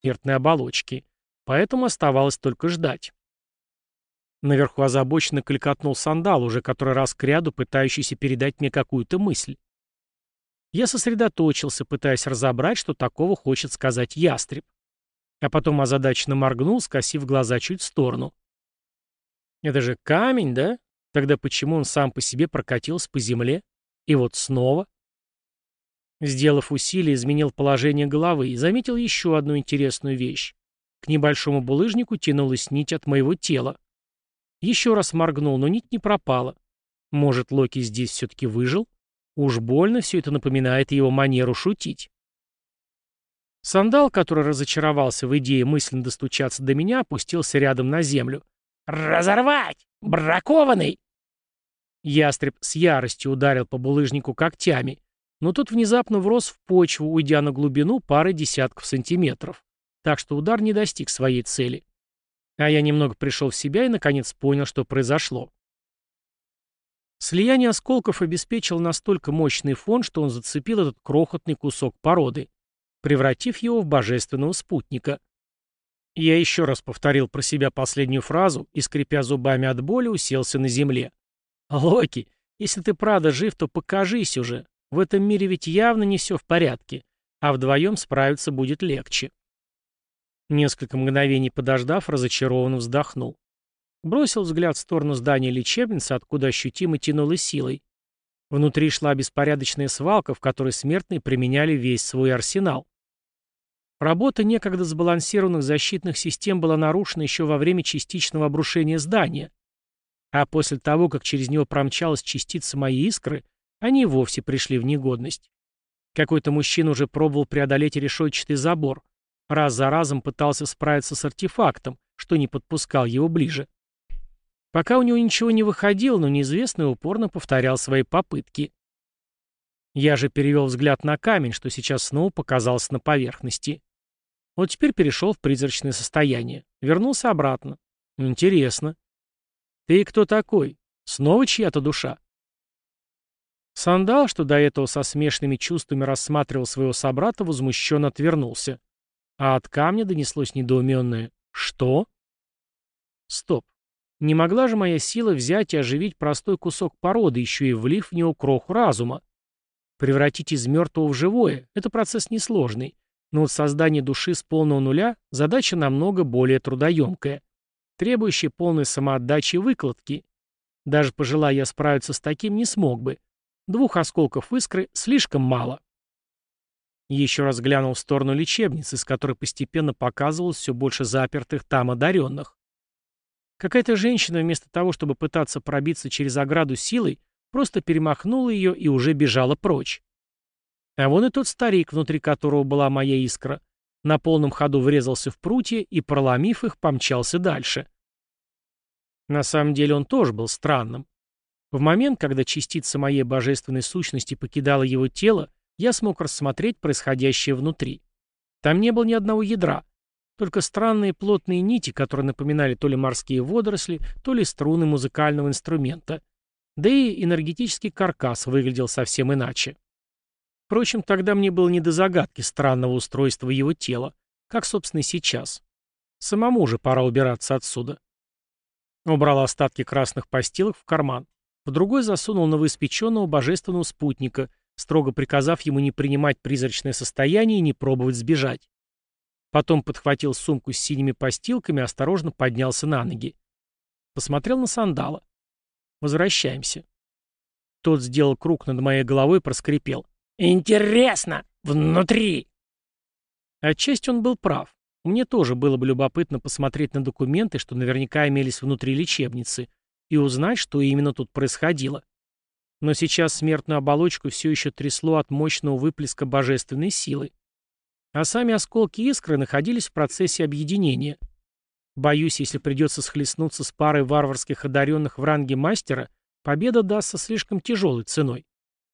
смертной оболочки. Поэтому оставалось только ждать. Наверху озабоченно кликотнул сандал, уже который раз к ряду пытающийся передать мне какую-то мысль. Я сосредоточился, пытаясь разобрать, что такого хочет сказать ястреб. А потом озадаченно моргнул, скосив глаза чуть в сторону. Это же камень, да? Тогда почему он сам по себе прокатился по земле? И вот снова? Сделав усилие, изменил положение головы и заметил еще одну интересную вещь. К небольшому булыжнику тянулась нить от моего тела. Еще раз моргнул, но нить не пропала. Может, Локи здесь все-таки выжил? Уж больно все это напоминает его манеру шутить. Сандал, который разочаровался в идее мысленно достучаться до меня, опустился рядом на землю. «Разорвать! Бракованный!» Ястреб с яростью ударил по булыжнику когтями, но тот внезапно врос в почву, уйдя на глубину пары десятков сантиметров. Так что удар не достиг своей цели. А я немного пришел в себя и, наконец, понял, что произошло. Слияние осколков обеспечило настолько мощный фон, что он зацепил этот крохотный кусок породы, превратив его в божественного спутника. Я еще раз повторил про себя последнюю фразу и, скрипя зубами от боли, уселся на земле. «Локи, если ты правда жив, то покажись уже. В этом мире ведь явно не все в порядке, а вдвоем справиться будет легче». Несколько мгновений подождав, разочарованно вздохнул. Бросил взгляд в сторону здания лечебницы, откуда ощутимо тянуло силой. Внутри шла беспорядочная свалка, в которой смертные применяли весь свой арсенал. Работа некогда сбалансированных защитных систем была нарушена еще во время частичного обрушения здания. А после того, как через него промчалась частица моей искры, они вовсе пришли в негодность. Какой-то мужчина уже пробовал преодолеть решетчатый забор, Раз за разом пытался справиться с артефактом, что не подпускал его ближе. Пока у него ничего не выходило, но неизвестный упорно повторял свои попытки. Я же перевел взгляд на камень, что сейчас снова показался на поверхности. Вот теперь перешел в призрачное состояние. Вернулся обратно. Интересно. Ты кто такой? Снова чья-то душа? Сандал, что до этого со смешанными чувствами рассматривал своего собрата, возмущенно отвернулся. А от камня донеслось недоуменное «Что?». Стоп. Не могла же моя сила взять и оживить простой кусок породы, еще и влив в него кроху разума. Превратить из мертвого в живое – это процесс несложный, но вот создание души с полного нуля – задача намного более трудоемкая, требующая полной самоотдачи и выкладки. Даже пожелая я справиться с таким, не смог бы. Двух осколков искры слишком мало. Еще раз глянул в сторону лечебницы, с которой постепенно показывалось все больше запертых там одаренных. Какая-то женщина вместо того, чтобы пытаться пробиться через ограду силой, просто перемахнула ее и уже бежала прочь. А вон и тот старик, внутри которого была моя искра, на полном ходу врезался в прутья и, проломив их, помчался дальше. На самом деле он тоже был странным. В момент, когда частица моей божественной сущности покидала его тело, я смог рассмотреть происходящее внутри. Там не было ни одного ядра, только странные плотные нити, которые напоминали то ли морские водоросли, то ли струны музыкального инструмента. Да и энергетический каркас выглядел совсем иначе. Впрочем, тогда мне было не до загадки странного устройства его тела, как, собственно, сейчас. Самому же пора убираться отсюда. Убрал остатки красных постилок в карман. В другой засунул новоиспеченного божественного спутника, строго приказав ему не принимать призрачное состояние и не пробовать сбежать. Потом подхватил сумку с синими постилками и осторожно поднялся на ноги. Посмотрел на сандала. Возвращаемся. Тот сделал круг над моей головой и проскрипел. «Интересно! Внутри!» Отчасти он был прав. Мне тоже было бы любопытно посмотреть на документы, что наверняка имелись внутри лечебницы, и узнать, что именно тут происходило. Но сейчас смертную оболочку все еще трясло от мощного выплеска божественной силы. А сами осколки искры находились в процессе объединения. Боюсь, если придется схлестнуться с парой варварских одаренных в ранге мастера, победа дастся слишком тяжелой ценой.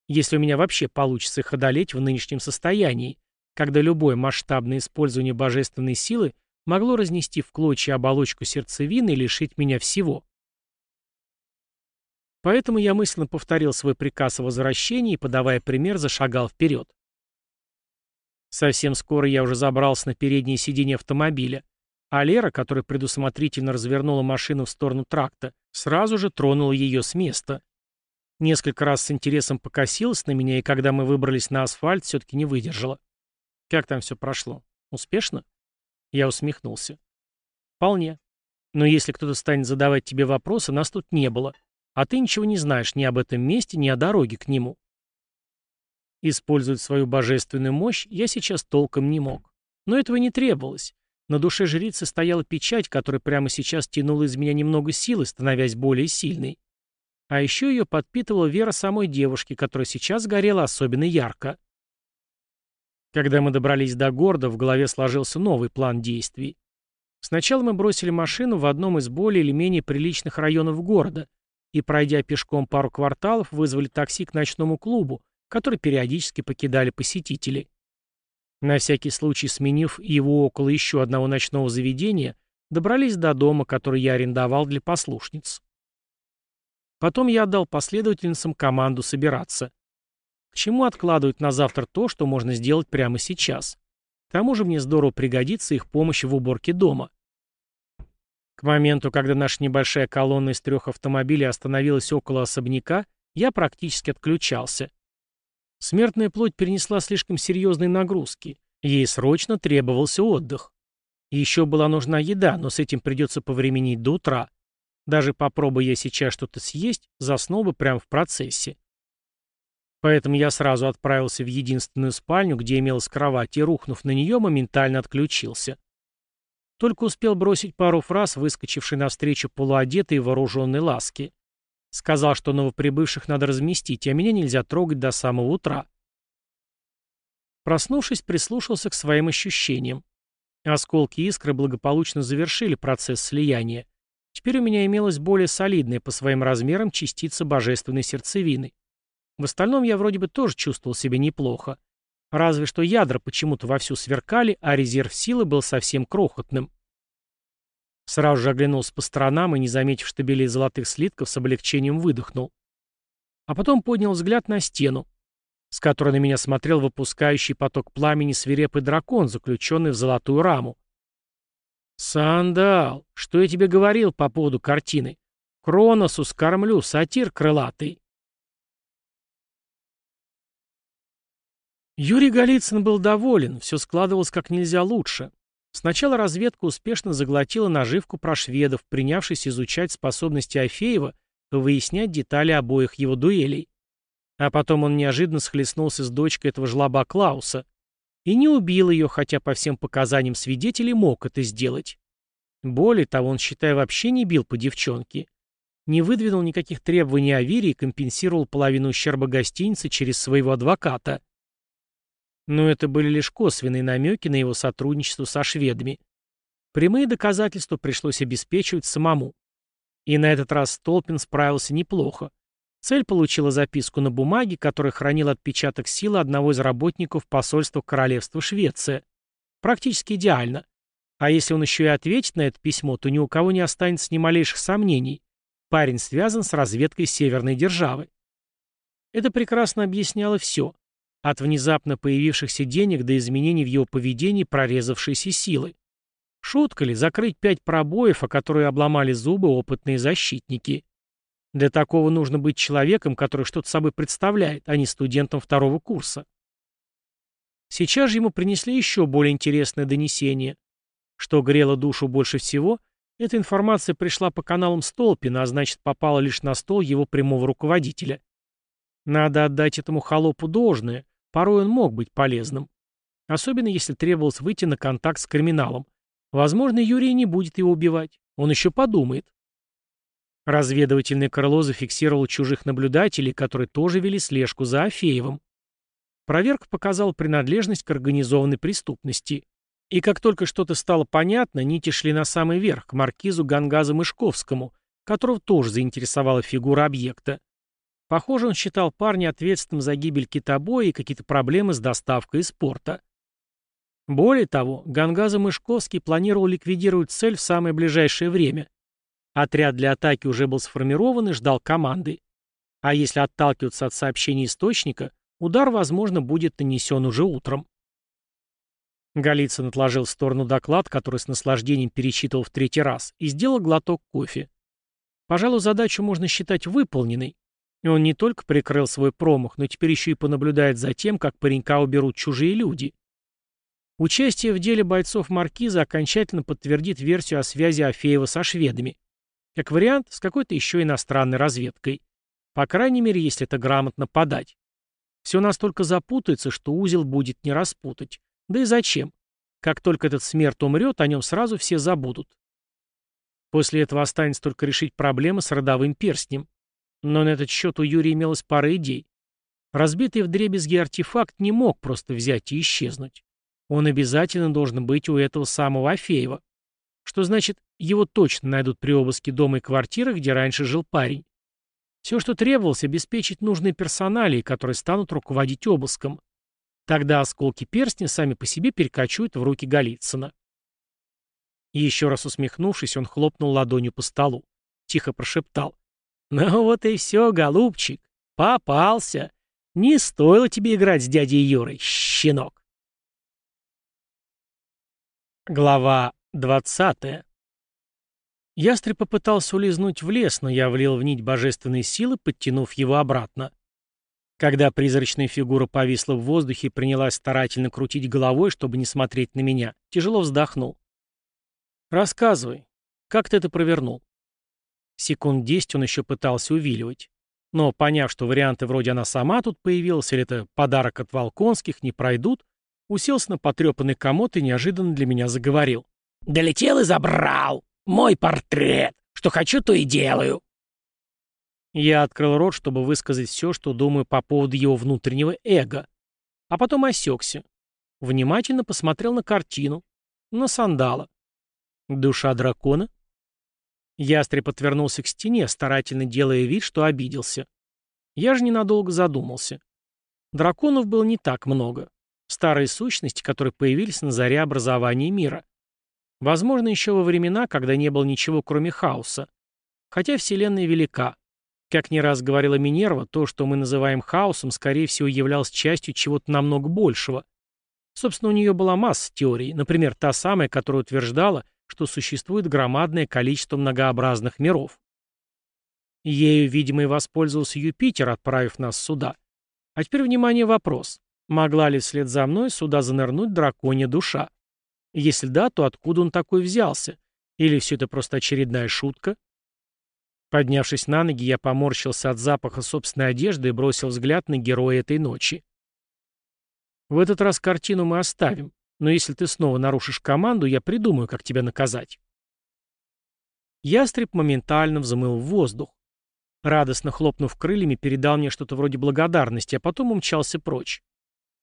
Если у меня вообще получится их одолеть в нынешнем состоянии, когда любое масштабное использование божественной силы могло разнести в клочья оболочку сердцевины и лишить меня всего. Поэтому я мысленно повторил свой приказ о возвращении и, подавая пример, зашагал вперед. Совсем скоро я уже забрался на переднее сиденье автомобиля, а Лера, которая предусмотрительно развернула машину в сторону тракта, сразу же тронула ее с места. Несколько раз с интересом покосилась на меня, и когда мы выбрались на асфальт, все-таки не выдержала. «Как там все прошло? Успешно?» Я усмехнулся. «Вполне. Но если кто-то станет задавать тебе вопросы, нас тут не было. А ты ничего не знаешь ни об этом месте, ни о дороге к нему. Использовать свою божественную мощь я сейчас толком не мог. Но этого не требовалось. На душе жрицы стояла печать, которая прямо сейчас тянула из меня немного силы, становясь более сильной. А еще ее подпитывала вера самой девушки, которая сейчас горела особенно ярко. Когда мы добрались до города, в голове сложился новый план действий. Сначала мы бросили машину в одном из более или менее приличных районов города и, пройдя пешком пару кварталов, вызвали такси к ночному клубу, который периодически покидали посетители. На всякий случай, сменив его около еще одного ночного заведения, добрались до дома, который я арендовал для послушниц. Потом я отдал последовательницам команду собираться. К чему откладывать на завтра то, что можно сделать прямо сейчас? К тому же мне здорово пригодится их помощь в уборке дома. К моменту, когда наша небольшая колонна из трех автомобилей остановилась около особняка, я практически отключался. Смертная плоть перенесла слишком серьезные нагрузки. Ей срочно требовался отдых. еще была нужна еда, но с этим придется повременить до утра. Даже попробуя сейчас что-то съесть, заснул бы прямо в процессе. Поэтому я сразу отправился в единственную спальню, где имелась кровать, и, рухнув на нее, моментально отключился. Только успел бросить пару фраз, выскочивший навстречу полуодетой и вооруженной ласки. Сказал, что новоприбывших надо разместить, а меня нельзя трогать до самого утра. Проснувшись, прислушался к своим ощущениям. Осколки искры благополучно завершили процесс слияния. Теперь у меня имелась более солидная по своим размерам частица божественной сердцевины. В остальном я вроде бы тоже чувствовал себя неплохо. Разве что ядра почему-то вовсю сверкали, а резерв силы был совсем крохотным. Сразу же оглянулся по сторонам и, не заметив штабелей золотых слитков, с облегчением выдохнул. А потом поднял взгляд на стену, с которой на меня смотрел выпускающий поток пламени свирепый дракон, заключенный в золотую раму. «Сандал, что я тебе говорил по поводу картины? Кроносу скормлю, сатир крылатый». Юрий Голицын был доволен, все складывалось как нельзя лучше. Сначала разведка успешно заглотила наживку про шведов, принявшись изучать способности Афеева выяснять детали обоих его дуэлей. А потом он неожиданно схлестнулся с дочкой этого жлоба Клауса и не убил ее, хотя по всем показаниям свидетелей мог это сделать. Более того, он, считая, вообще не бил по девчонке. Не выдвинул никаких требований Авире и компенсировал половину ущерба гостиницы через своего адвоката. Но это были лишь косвенные намеки на его сотрудничество со шведами. Прямые доказательства пришлось обеспечивать самому. И на этот раз Столпин справился неплохо. Цель получила записку на бумаге, которая хранила отпечаток силы одного из работников посольства Королевства Швеция. Практически идеально. А если он еще и ответит на это письмо, то ни у кого не останется ни малейших сомнений. Парень связан с разведкой северной державы. Это прекрасно объясняло все. От внезапно появившихся денег до изменений в его поведении прорезавшейся силы. Шутка ли закрыть пять пробоев, о которые обломали зубы опытные защитники? Для такого нужно быть человеком, который что-то собой представляет, а не студентом второго курса. Сейчас же ему принесли еще более интересное донесение. Что грело душу больше всего, эта информация пришла по каналам Столпина, а значит попала лишь на стол его прямого руководителя. Надо отдать этому холопу должное, Порой он мог быть полезным. Особенно если требовалось выйти на контакт с криминалом. Возможно, Юрий не будет его убивать. Он еще подумает. Разведывательное крыло зафиксировало чужих наблюдателей, которые тоже вели слежку за Афеевым. Проверка показала принадлежность к организованной преступности. И как только что-то стало понятно, нити шли на самый верх, к маркизу Гангазу Мышковскому, которого тоже заинтересовала фигура объекта. Похоже, он считал парня ответственным за гибель китобоя и какие-то проблемы с доставкой из порта. Более того, Гангаза Мышковский планировал ликвидировать цель в самое ближайшее время. Отряд для атаки уже был сформирован и ждал команды. А если отталкиваться от сообщений источника, удар, возможно, будет нанесен уже утром. Голицын отложил в сторону доклад, который с наслаждением перечитывал в третий раз, и сделал глоток кофе. Пожалуй, задачу можно считать выполненной. И он не только прикрыл свой промах, но теперь еще и понаблюдает за тем, как паренька уберут чужие люди. Участие в деле бойцов Маркиза окончательно подтвердит версию о связи Афеева со шведами. Как вариант, с какой-то еще иностранной разведкой. По крайней мере, если это грамотно подать. Все настолько запутается, что узел будет не распутать. Да и зачем? Как только этот смерть умрет, о нем сразу все забудут. После этого останется только решить проблемы с родовым перстнем. Но на этот счет у Юрия имелась пара идей. Разбитый вдребезги артефакт не мог просто взять и исчезнуть. Он обязательно должен быть у этого самого Афеева. Что значит, его точно найдут при обыске дома и квартиры, где раньше жил парень. Все, что требовалось, обеспечить нужные персоналии, которые станут руководить обыском. Тогда осколки перстня сами по себе перекочуют в руки Голицына. И еще раз усмехнувшись, он хлопнул ладонью по столу. Тихо прошептал. «Ну вот и все, голубчик. Попался. Не стоило тебе играть с дядей Юрой, щенок». Глава двадцатая. Ястреб попытался улизнуть в лес, но я влил в нить божественной силы, подтянув его обратно. Когда призрачная фигура повисла в воздухе и принялась старательно крутить головой, чтобы не смотреть на меня, тяжело вздохнул. «Рассказывай, как ты это провернул?» Секунд десять он еще пытался увиливать. Но, поняв, что варианты вроде она сама тут появилась, или это подарок от Волконских, не пройдут, уселся на потрепанный комод и неожиданно для меня заговорил. «Долетел и забрал! Мой портрет! Что хочу, то и делаю!» Я открыл рот, чтобы высказать все, что думаю по поводу его внутреннего эго. А потом осекся. Внимательно посмотрел на картину. На сандала. Душа дракона? Ястреб отвернулся к стене, старательно делая вид, что обиделся. Я же ненадолго задумался. Драконов было не так много. Старые сущности, которые появились на заре образования мира. Возможно, еще во времена, когда не было ничего, кроме хаоса. Хотя Вселенная велика. Как не раз говорила Минерва, то, что мы называем хаосом, скорее всего, являлось частью чего-то намного большего. Собственно, у нее была масса теорий, например, та самая, которая утверждала, что существует громадное количество многообразных миров. Ею, видимо, и воспользовался Юпитер, отправив нас сюда. А теперь, внимание, вопрос. Могла ли вслед за мной сюда занырнуть драконья душа? Если да, то откуда он такой взялся? Или все это просто очередная шутка? Поднявшись на ноги, я поморщился от запаха собственной одежды и бросил взгляд на героя этой ночи. В этот раз картину мы оставим, но если ты снова нарушишь команду, я придумаю, как тебя наказать. Ястреб моментально взмыл в воздух. Радостно хлопнув крыльями, передал мне что-то вроде благодарности, а потом умчался прочь.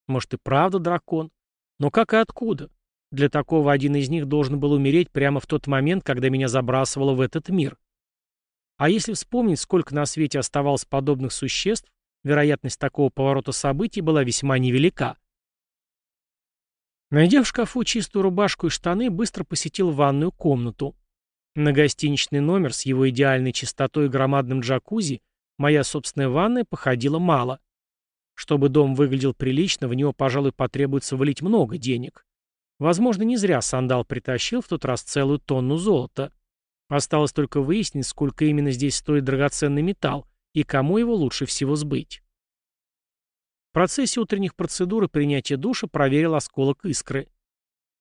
Может и правда дракон? Но как и откуда? Для такого один из них должен был умереть прямо в тот момент, когда меня забрасывало в этот мир. А если вспомнить, сколько на свете оставалось подобных существ, вероятность такого поворота событий была весьма невелика. Найдя в шкафу чистую рубашку и штаны, быстро посетил ванную комнату. На гостиничный номер с его идеальной чистотой и громадным джакузи моя собственная ванная походила мало. Чтобы дом выглядел прилично, в него, пожалуй, потребуется влить много денег. Возможно, не зря сандал притащил в тот раз целую тонну золота. Осталось только выяснить, сколько именно здесь стоит драгоценный металл и кому его лучше всего сбыть. В процессе утренних процедур и принятия душа проверил осколок искры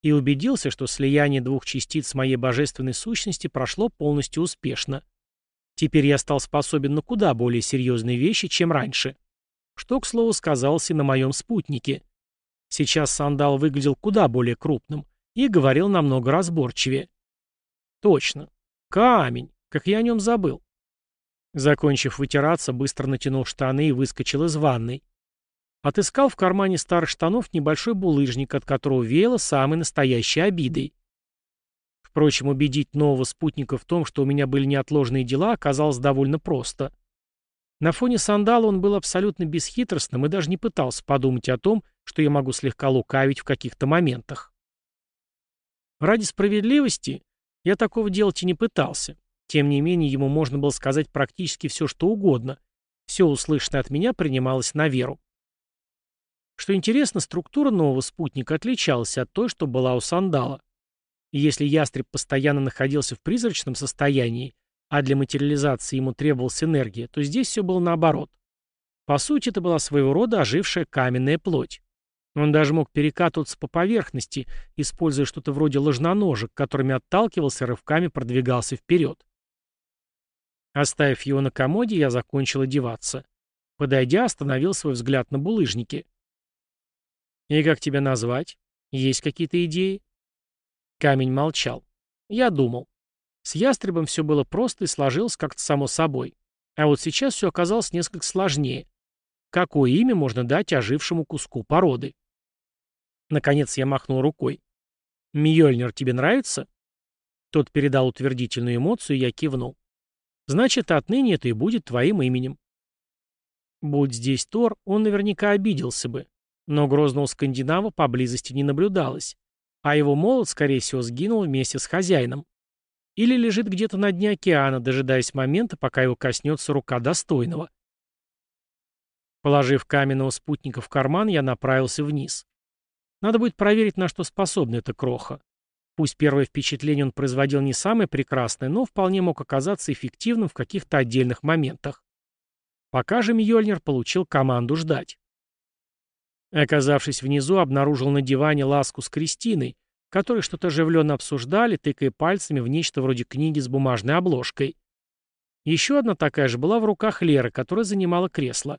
и убедился, что слияние двух частиц моей божественной сущности прошло полностью успешно. Теперь я стал способен на куда более серьезные вещи, чем раньше. Что, к слову, сказалось и на моем спутнике. Сейчас сандал выглядел куда более крупным и говорил намного разборчивее. Точно, Камень! Как я о нем забыл. Закончив вытираться, быстро натянул штаны и выскочил из ванной. Отыскал в кармане старых штанов небольшой булыжник, от которого веяло самой настоящей обидой. Впрочем, убедить нового спутника в том, что у меня были неотложные дела, оказалось довольно просто. На фоне сандала он был абсолютно бесхитростным и даже не пытался подумать о том, что я могу слегка лукавить в каких-то моментах. Ради справедливости я такого делать и не пытался. Тем не менее, ему можно было сказать практически все, что угодно. Все услышанное от меня принималось на веру. Что интересно, структура нового спутника отличалась от той, что была у сандала. Если ястреб постоянно находился в призрачном состоянии, а для материализации ему требовалась энергия, то здесь все было наоборот. По сути, это была своего рода ожившая каменная плоть. Он даже мог перекатываться по поверхности, используя что-то вроде ложноножек, которыми отталкивался и рывками продвигался вперед. Оставив его на комоде, я закончил одеваться. Подойдя, остановил свой взгляд на булыжнике. «И как тебя назвать? Есть какие-то идеи?» Камень молчал. Я думал. С ястребом все было просто и сложилось как-то само собой. А вот сейчас все оказалось несколько сложнее. Какое имя можно дать ожившему куску породы? Наконец я махнул рукой. «Мьёльнир тебе нравится?» Тот передал утвердительную эмоцию, и я кивнул. «Значит, отныне это и будет твоим именем». Будь здесь Тор, он наверняка обиделся бы. Но грозного скандинава поблизости не наблюдалось. А его молот, скорее всего, сгинул вместе с хозяином. Или лежит где-то на дне океана, дожидаясь момента, пока его коснется рука достойного. Положив каменного спутника в карман, я направился вниз. Надо будет проверить, на что способна эта кроха. Пусть первое впечатление он производил не самое прекрасное, но вполне мог оказаться эффективным в каких-то отдельных моментах. Пока же Мьёльнир получил команду ждать. Оказавшись внизу, обнаружил на диване ласку с Кристиной, которые что-то оживленно обсуждали, тыкая пальцами в нечто вроде книги с бумажной обложкой. Еще одна такая же была в руках Леры, которая занимала кресло.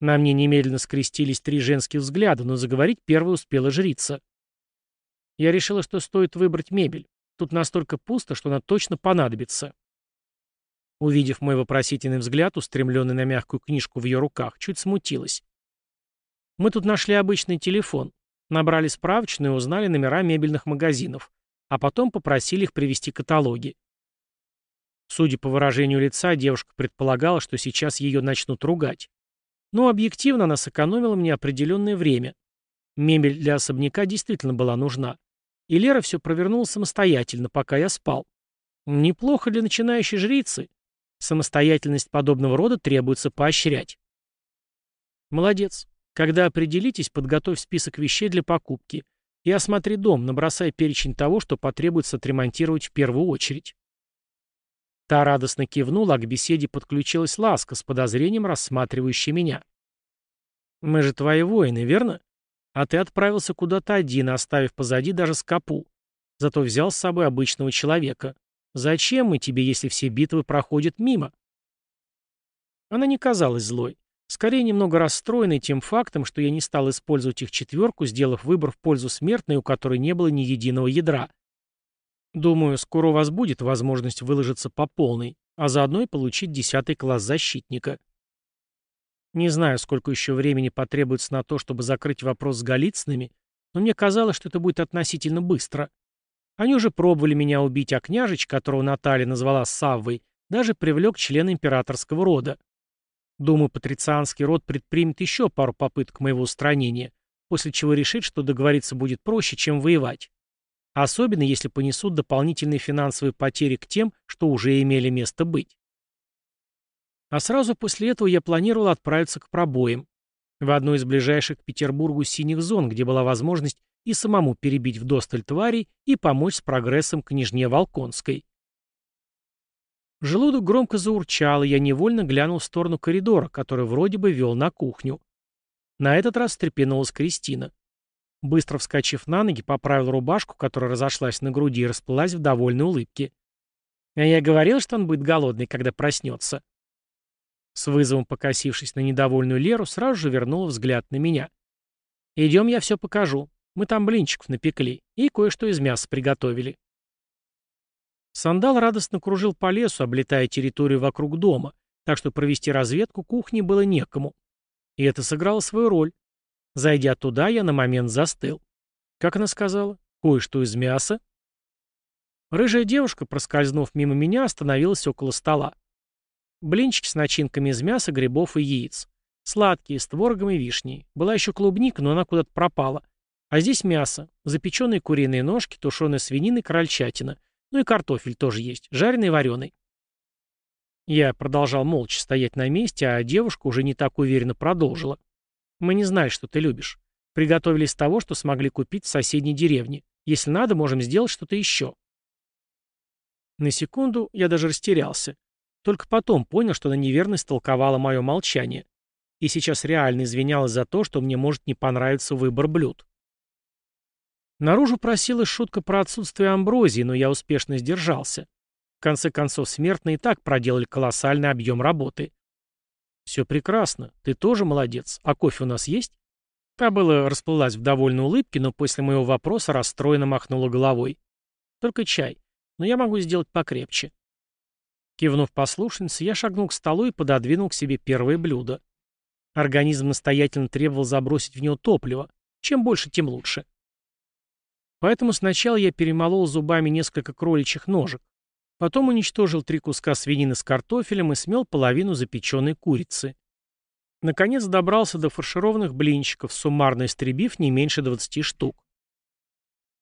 На мне немедленно скрестились три женских взгляда, но заговорить первой успела жрица. Я решила, что стоит выбрать мебель. Тут настолько пусто, что она точно понадобится. Увидев мой вопросительный взгляд, устремленный на мягкую книжку в ее руках, чуть смутилась. Мы тут нашли обычный телефон, набрали справочную и узнали номера мебельных магазинов, а потом попросили их привезти каталоги. Судя по выражению лица, девушка предполагала, что сейчас ее начнут ругать. Но объективно она сэкономила мне определенное время. Мебель для особняка действительно была нужна. И Лера все провернула самостоятельно, пока я спал. Неплохо для начинающей жрицы. Самостоятельность подобного рода требуется поощрять. Молодец. Когда определитесь, подготовь список вещей для покупки. И осмотри дом, набросай перечень того, что потребуется отремонтировать в первую очередь. Та радостно кивнула, а к беседе подключилась Ласка с подозрением, рассматривающая меня. «Мы же твои воины, верно? А ты отправился куда-то один, оставив позади даже скопу. Зато взял с собой обычного человека. Зачем мы тебе, если все битвы проходят мимо?» Она не казалась злой. Скорее, немного расстроенной тем фактом, что я не стал использовать их четверку, сделав выбор в пользу смертной, у которой не было ни единого ядра. Думаю, скоро у вас будет возможность выложиться по полной, а заодно и получить десятый класс защитника. Не знаю, сколько еще времени потребуется на то, чтобы закрыть вопрос с Голицынами, но мне казалось, что это будет относительно быстро. Они уже пробовали меня убить, а княжич, которого Наталья назвала Саввой, даже привлек члена императорского рода. Думаю, патрицианский род предпримет еще пару попыток моего устранения, после чего решит, что договориться будет проще, чем воевать. Особенно, если понесут дополнительные финансовые потери к тем, что уже имели место быть. А сразу после этого я планировал отправиться к пробоям, в одну из ближайших к Петербургу синих зон, где была возможность и самому перебить вдосталь тварей и помочь с прогрессом княжне Волконской. Желудок громко заурчал, и я невольно глянул в сторону коридора, который вроде бы вел на кухню. На этот раз встрепенулась Кристина. Быстро вскочив на ноги, поправил рубашку, которая разошлась на груди и расплылась в довольной улыбке. А я говорил, что он будет голодный, когда проснется. С вызовом покосившись на недовольную Леру, сразу же вернула взгляд на меня. «Идем, я все покажу. Мы там блинчиков напекли и кое-что из мяса приготовили». Сандал радостно кружил по лесу, облетая территорию вокруг дома, так что провести разведку кухни было некому. И это сыграло свою роль. Зайдя туда, я на момент застыл. Как она сказала? Кое-что из мяса? Рыжая девушка, проскользнув мимо меня, остановилась около стола. Блинчики с начинками из мяса, грибов и яиц. Сладкие, с творогом и вишней. Была еще клубника, но она куда-то пропала. А здесь мясо. Запеченные куриные ножки, тушеная свинина и крольчатина. Ну и картофель тоже есть, жареный и вареный. Я продолжал молча стоять на месте, а девушка уже не так уверенно продолжила. Мы не знали, что ты любишь. Приготовили из того, что смогли купить в соседней деревне. Если надо, можем сделать что-то еще». На секунду я даже растерялся. Только потом понял, что она неверно истолковала мое молчание. И сейчас реально извинялась за то, что мне может не понравиться выбор блюд. Наружу просилась шутка про отсутствие амброзии, но я успешно сдержался. В конце концов, смертные и так проделали колоссальный объем работы. «Все прекрасно. Ты тоже молодец. А кофе у нас есть?» Та было расплылась в довольной улыбке, но после моего вопроса расстроенно махнула головой. «Только чай. Но я могу сделать покрепче». Кивнув послушнице, я шагнул к столу и пододвинул к себе первое блюдо. Организм настоятельно требовал забросить в него топливо. Чем больше, тем лучше. Поэтому сначала я перемолол зубами несколько кроличьих ножек, потом уничтожил три куска свинины с картофелем и смел половину запеченной курицы. Наконец добрался до фаршированных блинчиков, суммарно истребив не меньше 20 штук.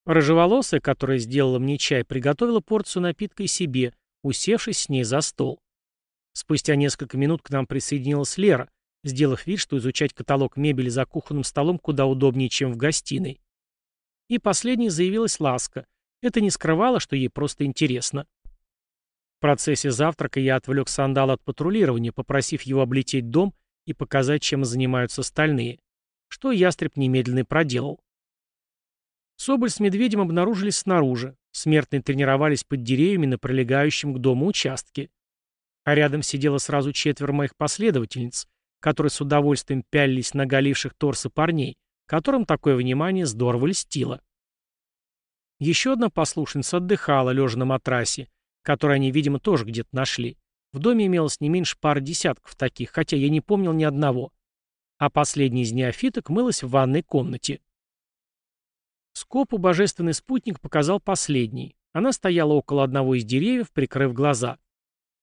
Рыжеволосая, которая сделала мне чай, приготовила порцию напитка и себе, усевшись с ней за стол. Спустя несколько минут к нам присоединилась Лера, сделав вид, что изучать каталог мебели за кухонным столом куда удобнее, чем в гостиной. И последней заявилась Ласка. Это не скрывало, что ей просто интересно. В процессе завтрака я отвлек Сандала от патрулирования, попросив его облететь дом и показать, чем занимаются остальные. Что ястреб немедленно проделал. Соболь с медведем обнаружились снаружи. Смертные тренировались под деревьями на прилегающем к дому участке. А рядом сидело сразу четверо моих последовательниц, которые с удовольствием пялились на голивших торсы парней, которым такое внимание здорово льстило. Еще одна послушница отдыхала, лежа на матрасе, который они, видимо, тоже где-то нашли. В доме имелось не меньше пары десятков таких, хотя я не помнил ни одного. А последняя из неофиток мылась в ванной комнате. Скопу божественный спутник показал последний. Она стояла около одного из деревьев, прикрыв глаза.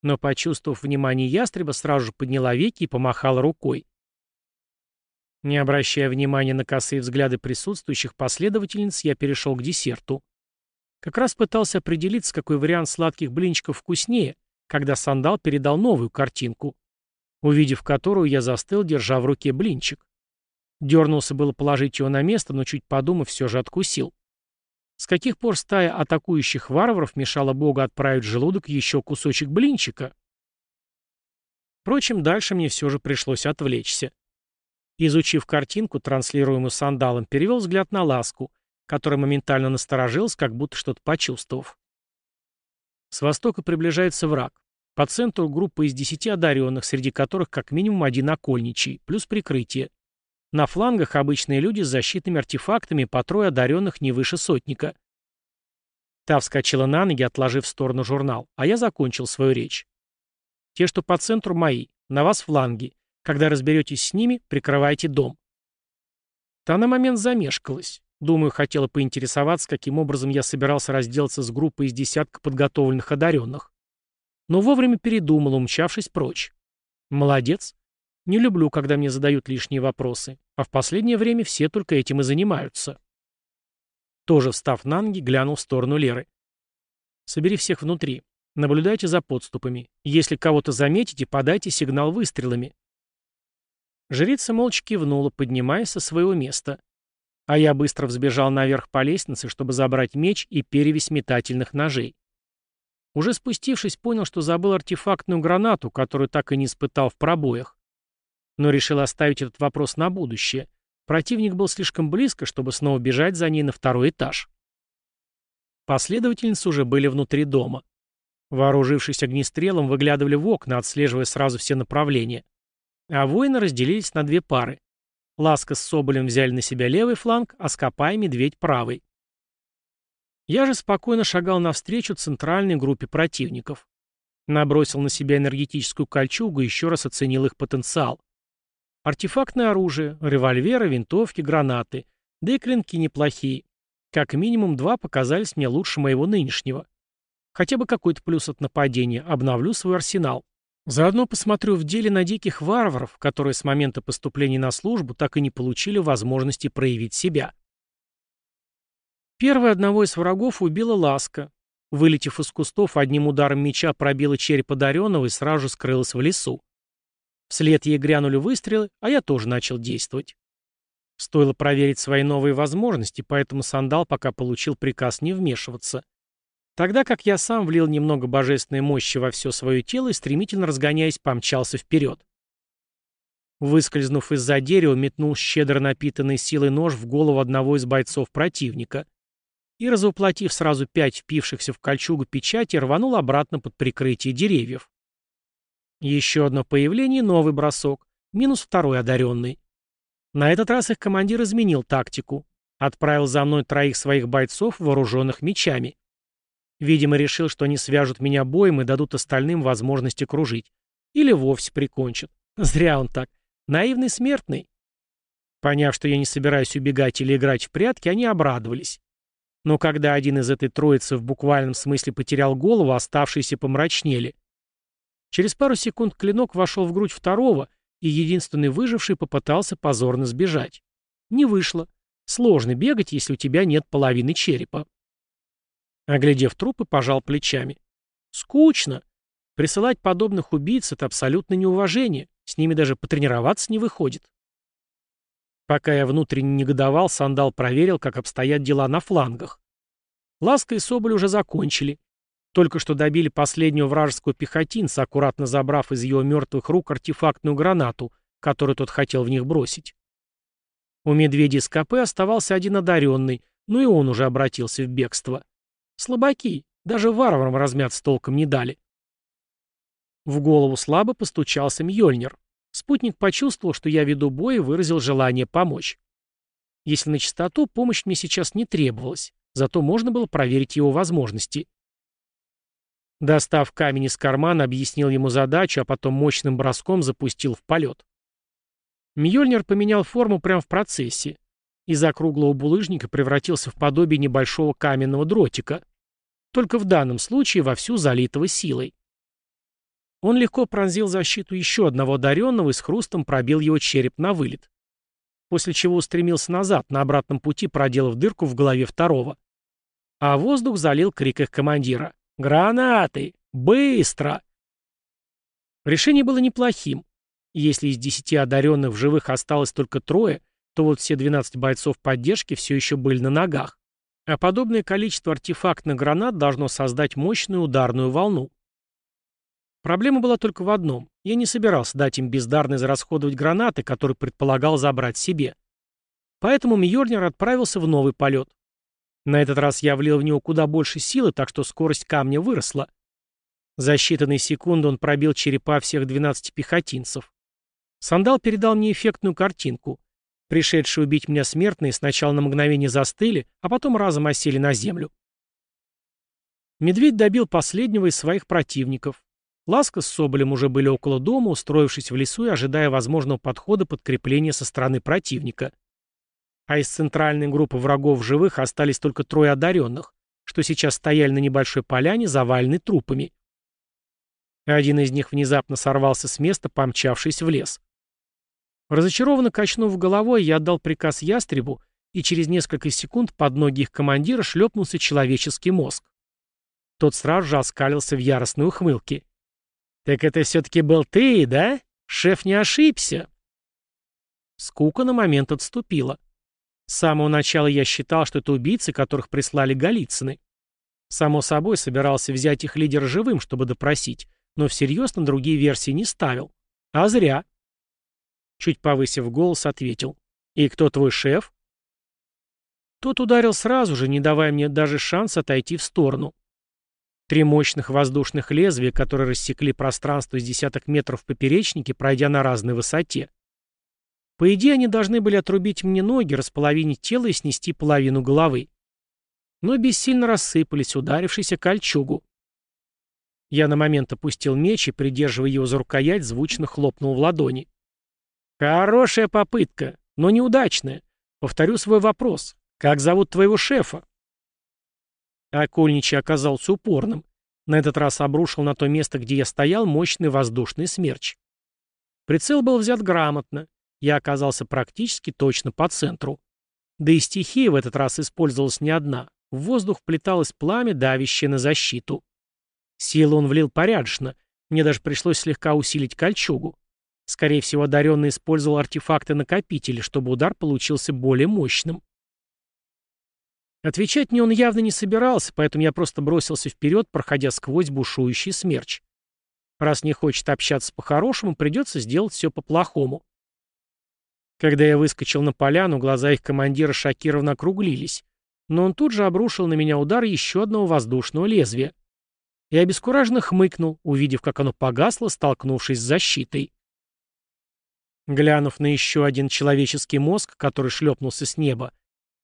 Но, почувствовав внимание ястреба, сразу же подняла веки и помахала рукой. Не обращая внимания на косые взгляды присутствующих последовательниц, я перешел к десерту. Как раз пытался определиться, какой вариант сладких блинчиков вкуснее, когда сандал передал новую картинку, увидев которую я застыл, держа в руке блинчик. Дернулся было положить его на место, но чуть подумав, все же откусил. С каких пор стая атакующих варваров мешала Богу отправить в желудок еще кусочек блинчика? Впрочем, дальше мне все же пришлось отвлечься. Изучив картинку, транслируемую сандалом, перевел взгляд на ласку, которая моментально насторожилась, как будто что-то почувствовав. С востока приближается враг. По центру группа из десяти одаренных, среди которых как минимум один окольничий, плюс прикрытие. На флангах обычные люди с защитными артефактами, по трое одаренных не выше сотника. Та вскочила на ноги, отложив в сторону журнал, а я закончил свою речь. Те, что по центру, мои. На вас фланги. Когда разберетесь с ними, прикрывайте дом. Та на момент замешкалась. Думаю, хотела поинтересоваться, каким образом я собирался разделаться с группой из десятка подготовленных одаренных. Но вовремя передумал, умчавшись прочь. Молодец. Не люблю, когда мне задают лишние вопросы. А в последнее время все только этим и занимаются. Тоже встав на ноги, глянул в сторону Леры. Собери всех внутри. Наблюдайте за подступами. Если кого-то заметите, подайте сигнал выстрелами. Жрица молча кивнула, поднимаясь со своего места. А я быстро взбежал наверх по лестнице, чтобы забрать меч и перевесь метательных ножей. Уже спустившись, понял, что забыл артефактную гранату, которую так и не испытал в пробоях. Но решил оставить этот вопрос на будущее. Противник был слишком близко, чтобы снова бежать за ней на второй этаж. Последовательницы уже были внутри дома. Вооружившись огнестрелом, выглядывали в окна, отслеживая сразу все направления. А воины разделились на две пары. Ласка с Соболем взяли на себя левый фланг, а Скопа и Медведь — правый. Я же спокойно шагал навстречу центральной группе противников. Набросил на себя энергетическую кольчугу и еще раз оценил их потенциал. Артефактное оружие, револьверы, винтовки, гранаты. Да и клинки неплохие. Как минимум два показались мне лучше моего нынешнего. Хотя бы какой-то плюс от нападения. Обновлю свой арсенал. Заодно посмотрю в деле на диких варваров, которые с момента поступления на службу так и не получили возможности проявить себя. Первый одного из врагов убила Ласка. Вылетев из кустов, одним ударом меча пробила череп одаренного и сразу же скрылась в лесу. Вслед ей грянули выстрелы, а я тоже начал действовать. Стоило проверить свои новые возможности, поэтому Сандал пока получил приказ не вмешиваться. Тогда как я сам влил немного божественной мощи во все свое тело и, стремительно разгоняясь, помчался вперед. Выскользнув из-за дерева, метнул щедро напитанный силой нож в голову одного из бойцов противника и, разоплатив сразу пять впившихся в кольчугу печати, рванул обратно под прикрытие деревьев. Еще одно появление, новый бросок, минус второй одаренный. На этот раз их командир изменил тактику. Отправил за мной троих своих бойцов, вооруженных мечами. Видимо, решил, что они свяжут меня боем и дадут остальным возможность окружить. Или вовсе прикончат. Зря он так. Наивный смертный. Поняв, что я не собираюсь убегать или играть в прятки, они обрадовались. Но когда один из этой троицы в буквальном смысле потерял голову, оставшиеся помрачнели. Через пару секунд клинок вошел в грудь второго, и единственный выживший попытался позорно сбежать. Не вышло. Сложно бегать, если у тебя нет половины черепа. Оглядев трупы, пожал плечами. Скучно. Присылать подобных убийц — это абсолютно неуважение. С ними даже потренироваться не выходит. Пока я внутренне негодовал, Сандал проверил, как обстоят дела на флангах. Ласка и Соболь уже закончили. Только что добили последнего вражеского пехотинца, аккуратно забрав из его мертвых рук артефактную гранату, которую тот хотел в них бросить. У медведя из КП оставался один одаренный, но и он уже обратился в бегство. Слабаки, даже варварам размяться толком не дали. В голову слабо постучался Мьёльнир. Спутник почувствовал, что я веду бой и выразил желание помочь. Если на чистоту, помощь мне сейчас не требовалась, зато можно было проверить его возможности. Достав камень из кармана, объяснил ему задачу, а потом мощным броском запустил в полет. Мьёльнир поменял форму прямо в процессе. Из округлого булыжника превратился в подобие небольшого каменного дротика. Только в данном случае вовсю залитого силой. Он легко пронзил защиту еще одного одаренного и с хрустом пробил его череп на вылет. После чего устремился назад, на обратном пути проделав дырку в голове второго. А воздух залил крик их командира. «Гранаты! Быстро!» Решение было неплохим. Если из десяти одаренных в живых осталось только трое, то вот все 12 бойцов поддержки все еще были на ногах. А подобное количество артефактных гранат должно создать мощную ударную волну. Проблема была только в одном. Я не собирался дать им бездарно израсходовать гранаты, которые предполагал забрать себе. Поэтому Мьёльнир отправился в новый полет. На этот раз я влил в него куда больше силы, так что скорость камня выросла. За считанные секунды он пробил черепа всех 12 пехотинцев. Сандал передал мне эффектную картинку. Пришедшие убить меня смертные сначала на мгновение застыли, а потом разом осели на землю. Медведь добил последнего из своих противников. Ласка с Соболем уже были около дома, устроившись в лесу и ожидая возможного подхода подкрепления со стороны противника. А из центральной группы врагов живых остались только трое одаренных, что сейчас стояли на небольшой поляне, заваленной трупами. Один из них внезапно сорвался с места, помчавшись в лес. Разочарованно качнув головой, я отдал приказ ястребу, и через несколько секунд под ноги их командира шлепнулся человеческий мозг. Тот сразу же оскалился в яростной ухмылке. «Так это все-таки был ты, да? Шеф не ошибся?» Скука на момент отступила. С самого начала я считал, что это убийцы, которых прислали Голицыны. Само собой, собирался взять их лидера живым, чтобы допросить, но всерьез на другие версии не ставил. А зря. Чуть повысив голос, ответил. «И кто твой шеф?» Тот ударил сразу же, не давая мне даже шанса отойти в сторону. Три мощных воздушных лезвия, которые рассекли пространство из десяток метров в поперечнике, пройдя на разной высоте. По идее, они должны были отрубить мне ноги, располовинить тело и снести половину головы. Но бессильно рассыпались, ударившись о кольчугу. Я на момент опустил меч и, придерживая его за рукоять, звучно хлопнул в ладони. «Хорошая попытка, но неудачная. Повторю свой вопрос. Как зовут твоего шефа?» Окольничий оказался упорным. На этот раз обрушил на то место, где я стоял, мощный воздушный смерч. Прицел был взят грамотно. Я оказался практически точно по центру. Да и стихия в этот раз использовалась не одна. В воздух вплеталось пламя, давящее на защиту. Силу он влил порядочно. Мне даже пришлось слегка усилить кольчугу. Скорее всего, одаренный использовал артефакты-накопители, чтобы удар получился более мощным. Отвечать мне он явно не собирался, поэтому я просто бросился вперед, проходя сквозь бушующий смерч. Раз не хочет общаться по-хорошему, придется сделать все по-плохому. Когда я выскочил на поляну, глаза их командира шокированно округлились, но он тут же обрушил на меня удар еще одного воздушного лезвия. Я обескураженно хмыкнул, увидев, как оно погасло, столкнувшись с защитой. Глянув на еще один человеческий мозг, который шлепнулся с неба,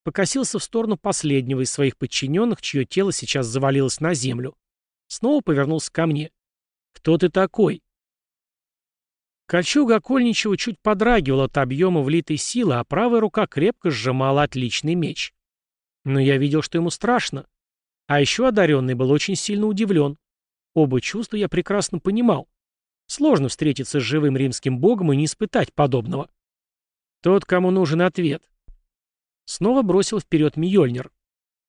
покосился в сторону последнего из своих подчиненных, чье тело сейчас завалилось на землю. Снова повернулся ко мне. «Кто ты такой?» Кольчуга Окольничего чуть подрагивала от объема влитой силы, а правая рука крепко сжимала отличный меч. Но я видел, что ему страшно. А еще одаренный был очень сильно удивлен. Оба чувства я прекрасно понимал. Сложно встретиться с живым римским богом и не испытать подобного. Тот, кому нужен ответ, Снова бросил вперед Мьёльнир.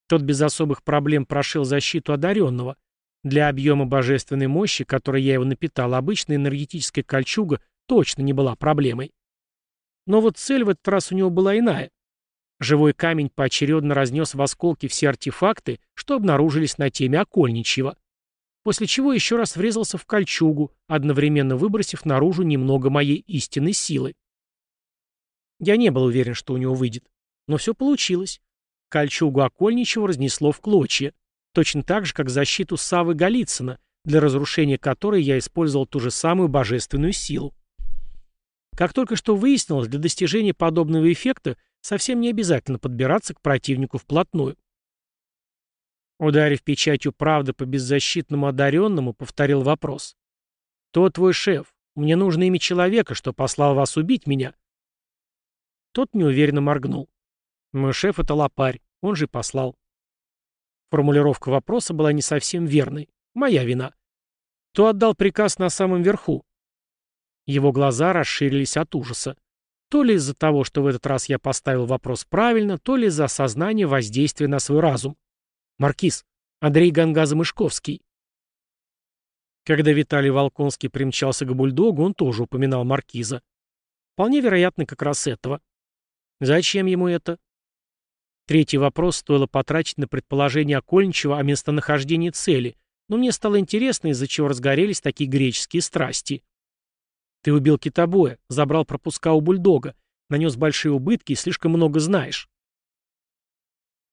Тот без особых проблем прошил защиту одаренного. Для объема божественной мощи, которой я его напитал, обычная энергетическая кольчуга точно не была проблемой. Но вот цель в этот раз у него была иная. Живой камень поочередно разнес в осколки все артефакты, что обнаружились на теме окольничьего. После чего еще раз врезался в кольчугу, одновременно выбросив наружу немного моей истинной силы. Я не был уверен, что у него выйдет. Но все получилось. Кольчугу Окольничего разнесло в клочья. Точно так же, как защиту Савы Голицына, для разрушения которой я использовал ту же самую божественную силу. Как только что выяснилось, для достижения подобного эффекта совсем не обязательно подбираться к противнику вплотную. Ударив печатью правды по беззащитному одаренному, повторил вопрос. «Кто твой шеф? Мне нужно имя человека, что послал вас убить меня». Тот неуверенно моргнул. Мой шеф — это лопарь, он же послал. Формулировка вопроса была не совсем верной. Моя вина. Кто отдал приказ на самом верху? Его глаза расширились от ужаса. То ли из-за того, что в этот раз я поставил вопрос правильно, то ли из-за осознания воздействия на свой разум. Маркиз. Андрей Гангаза-Мышковский. Когда Виталий Волконский примчался к бульдогу, он тоже упоминал маркиза. Вполне вероятно, как раз этого. Зачем ему это? Третий вопрос стоило потратить на предположение Окольничева о местонахождении цели, но мне стало интересно, из-за чего разгорелись такие греческие страсти. Ты убил китобоя, забрал пропуска у бульдога, нанес большие убытки и слишком много знаешь.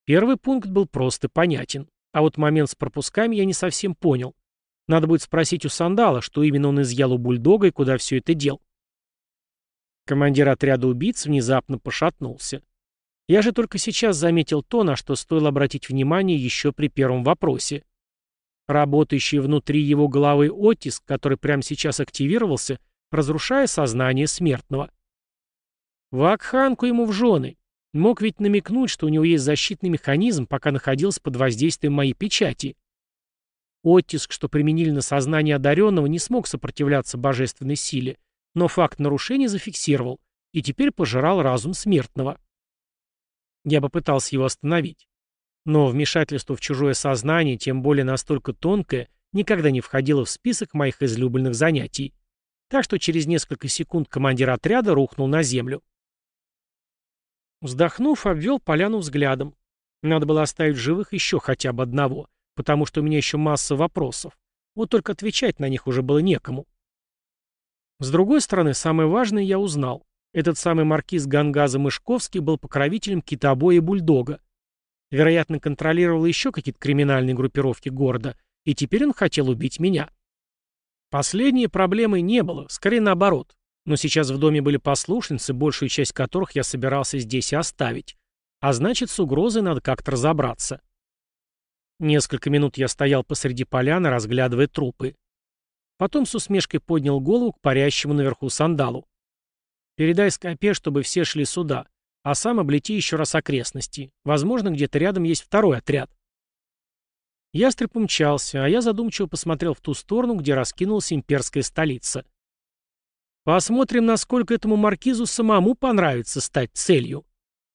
Первый пункт был просто понятен, а вот момент с пропусками я не совсем понял. Надо будет спросить у Сандала, что именно он изъял у бульдога и куда все это дел. Командир отряда убийц внезапно пошатнулся. Я же только сейчас заметил то, на что стоило обратить внимание еще при первом вопросе. Работающий внутри его головы оттиск, который прямо сейчас активировался, разрушая сознание смертного. Вакханку ему в жены. Мог ведь намекнуть, что у него есть защитный механизм, пока находился под воздействием моей печати. Оттиск, что применили на сознание одаренного, не смог сопротивляться божественной силе, но факт нарушения зафиксировал и теперь пожирал разум смертного. Я попытался его остановить. Но вмешательство в чужое сознание, тем более настолько тонкое, никогда не входило в список моих излюбленных занятий. Так что через несколько секунд командир отряда рухнул на землю. Вздохнув, обвел поляну взглядом. Надо было оставить живых еще хотя бы одного, потому что у меня еще масса вопросов. Вот только отвечать на них уже было некому. С другой стороны, самое важное я узнал. Этот самый маркиз Гангаза Мышковский был покровителем китобоя и бульдога. Вероятно, контролировал еще какие-то криминальные группировки города, и теперь он хотел убить меня. Последней проблемы не было, скорее наоборот. Но сейчас в доме были послушницы, большую часть которых я собирался здесь и оставить. А значит, с угрозой надо как-то разобраться. Несколько минут я стоял посреди поляны, разглядывая трупы. Потом с усмешкой поднял голову к парящему наверху сандалу. Передай Скопе, чтобы все шли сюда, а сам облети еще раз окрестности. Возможно, где-то рядом есть второй отряд. Ястреб умчался, а я задумчиво посмотрел в ту сторону, где раскинулась имперская столица. Посмотрим, насколько этому маркизу самому понравится стать целью.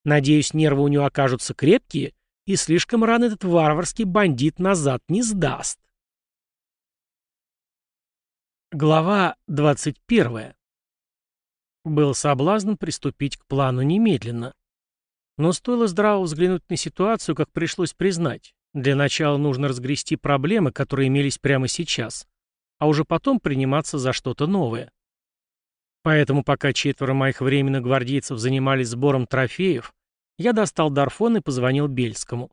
Надеюсь, нервы у него окажутся крепкие, и слишком рано этот варварский бандит назад не сдаст. Глава двадцать первая. Был соблазн приступить к плану немедленно. Но стоило здраво взглянуть на ситуацию, как пришлось признать. Для начала нужно разгрести проблемы, которые имелись прямо сейчас, а уже потом приниматься за что-то новое. Поэтому, пока четверо моих временных гвардейцев занимались сбором трофеев, я достал Дарфон и позвонил Бельскому.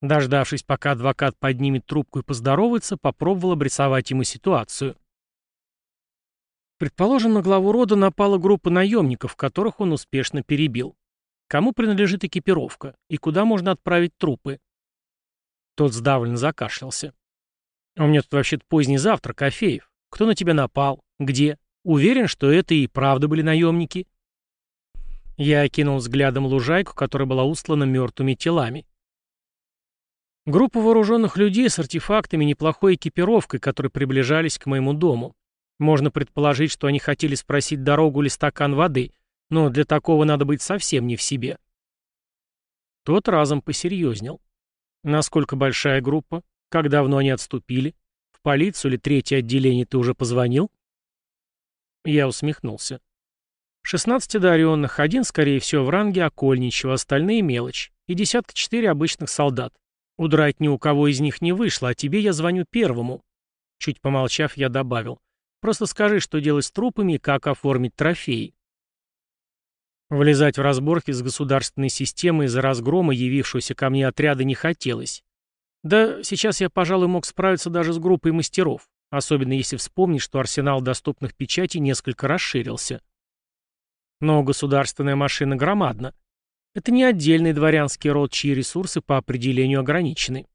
Дождавшись, пока адвокат поднимет трубку и поздоровается, попробовал обрисовать ему ситуацию. Предположим, на главу рода напала группа наемников, которых он успешно перебил. Кому принадлежит экипировка и куда можно отправить трупы? Тот сдавленно закашлялся. «У меня тут вообще-то поздний завтрак, Афеев. Кто на тебя напал? Где? Уверен, что это и правда были наемники?» Я окинул взглядом лужайку, которая была устлана мертвыми телами. Группа вооруженных людей с артефактами и неплохой экипировкой, которые приближались к моему дому. Можно предположить, что они хотели спросить дорогу или стакан воды, но для такого надо быть совсем не в себе. Тот разом посерьезнел. Насколько большая группа? Как давно они отступили? В полицию или третье отделение ты уже позвонил? Я усмехнулся. Шестнадцать одаренных, один, скорее всего, в ранге окольничего, остальные мелочь, и десятка четыре обычных солдат. Удрать ни у кого из них не вышло, а тебе я звоню первому. Чуть помолчав, я добавил. Просто скажи, что делать с трупами и как оформить трофеи. Влезать в разборки с государственной системой из-за разгрома явившегося ко мне отряда не хотелось. Да, сейчас я, пожалуй, мог справиться даже с группой мастеров, особенно если вспомнить, что арсенал доступных печатей несколько расширился. Но государственная машина громадна. Это не отдельный дворянский род, чьи ресурсы по определению ограничены.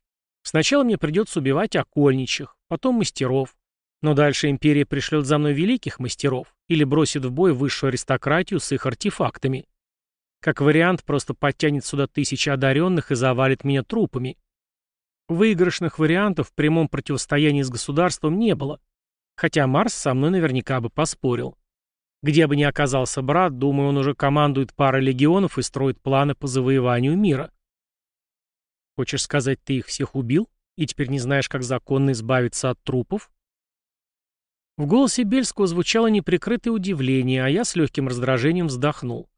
Сначала мне придется убивать окольничих, потом мастеров. Но дальше империя пришлет за мной великих мастеров или бросит в бой высшую аристократию с их артефактами. Как вариант, просто подтянет сюда тысячи одаренных и завалит меня трупами. Выигрышных вариантов в прямом противостоянии с государством не было. Хотя Марс со мной наверняка бы поспорил. Где бы ни оказался брат, думаю, он уже командует парой легионов и строит планы по завоеванию мира. Хочешь сказать, ты их всех убил? И теперь не знаешь, как законно избавиться от трупов? В голосе Бельского звучало неприкрытое удивление, а я с легким раздражением вздохнул.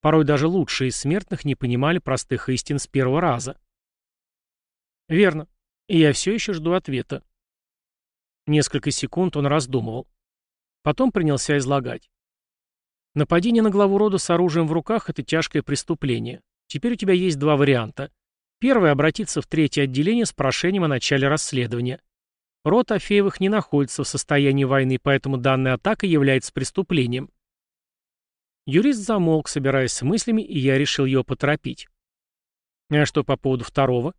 Порой даже лучшие из смертных не понимали простых истин с первого раза. Верно. И я все еще жду ответа. Несколько секунд он раздумывал. Потом принялся излагать. Нападение на главу рода с оружием в руках – это тяжкое преступление. Теперь у тебя есть два варианта. Первый – обратиться в третье отделение с прошением о начале расследования. Род Афеевых не находится в состоянии войны, поэтому данная атака является преступлением. Юрист замолк, собираясь с мыслями, и я решил его поторопить. А что по поводу второго?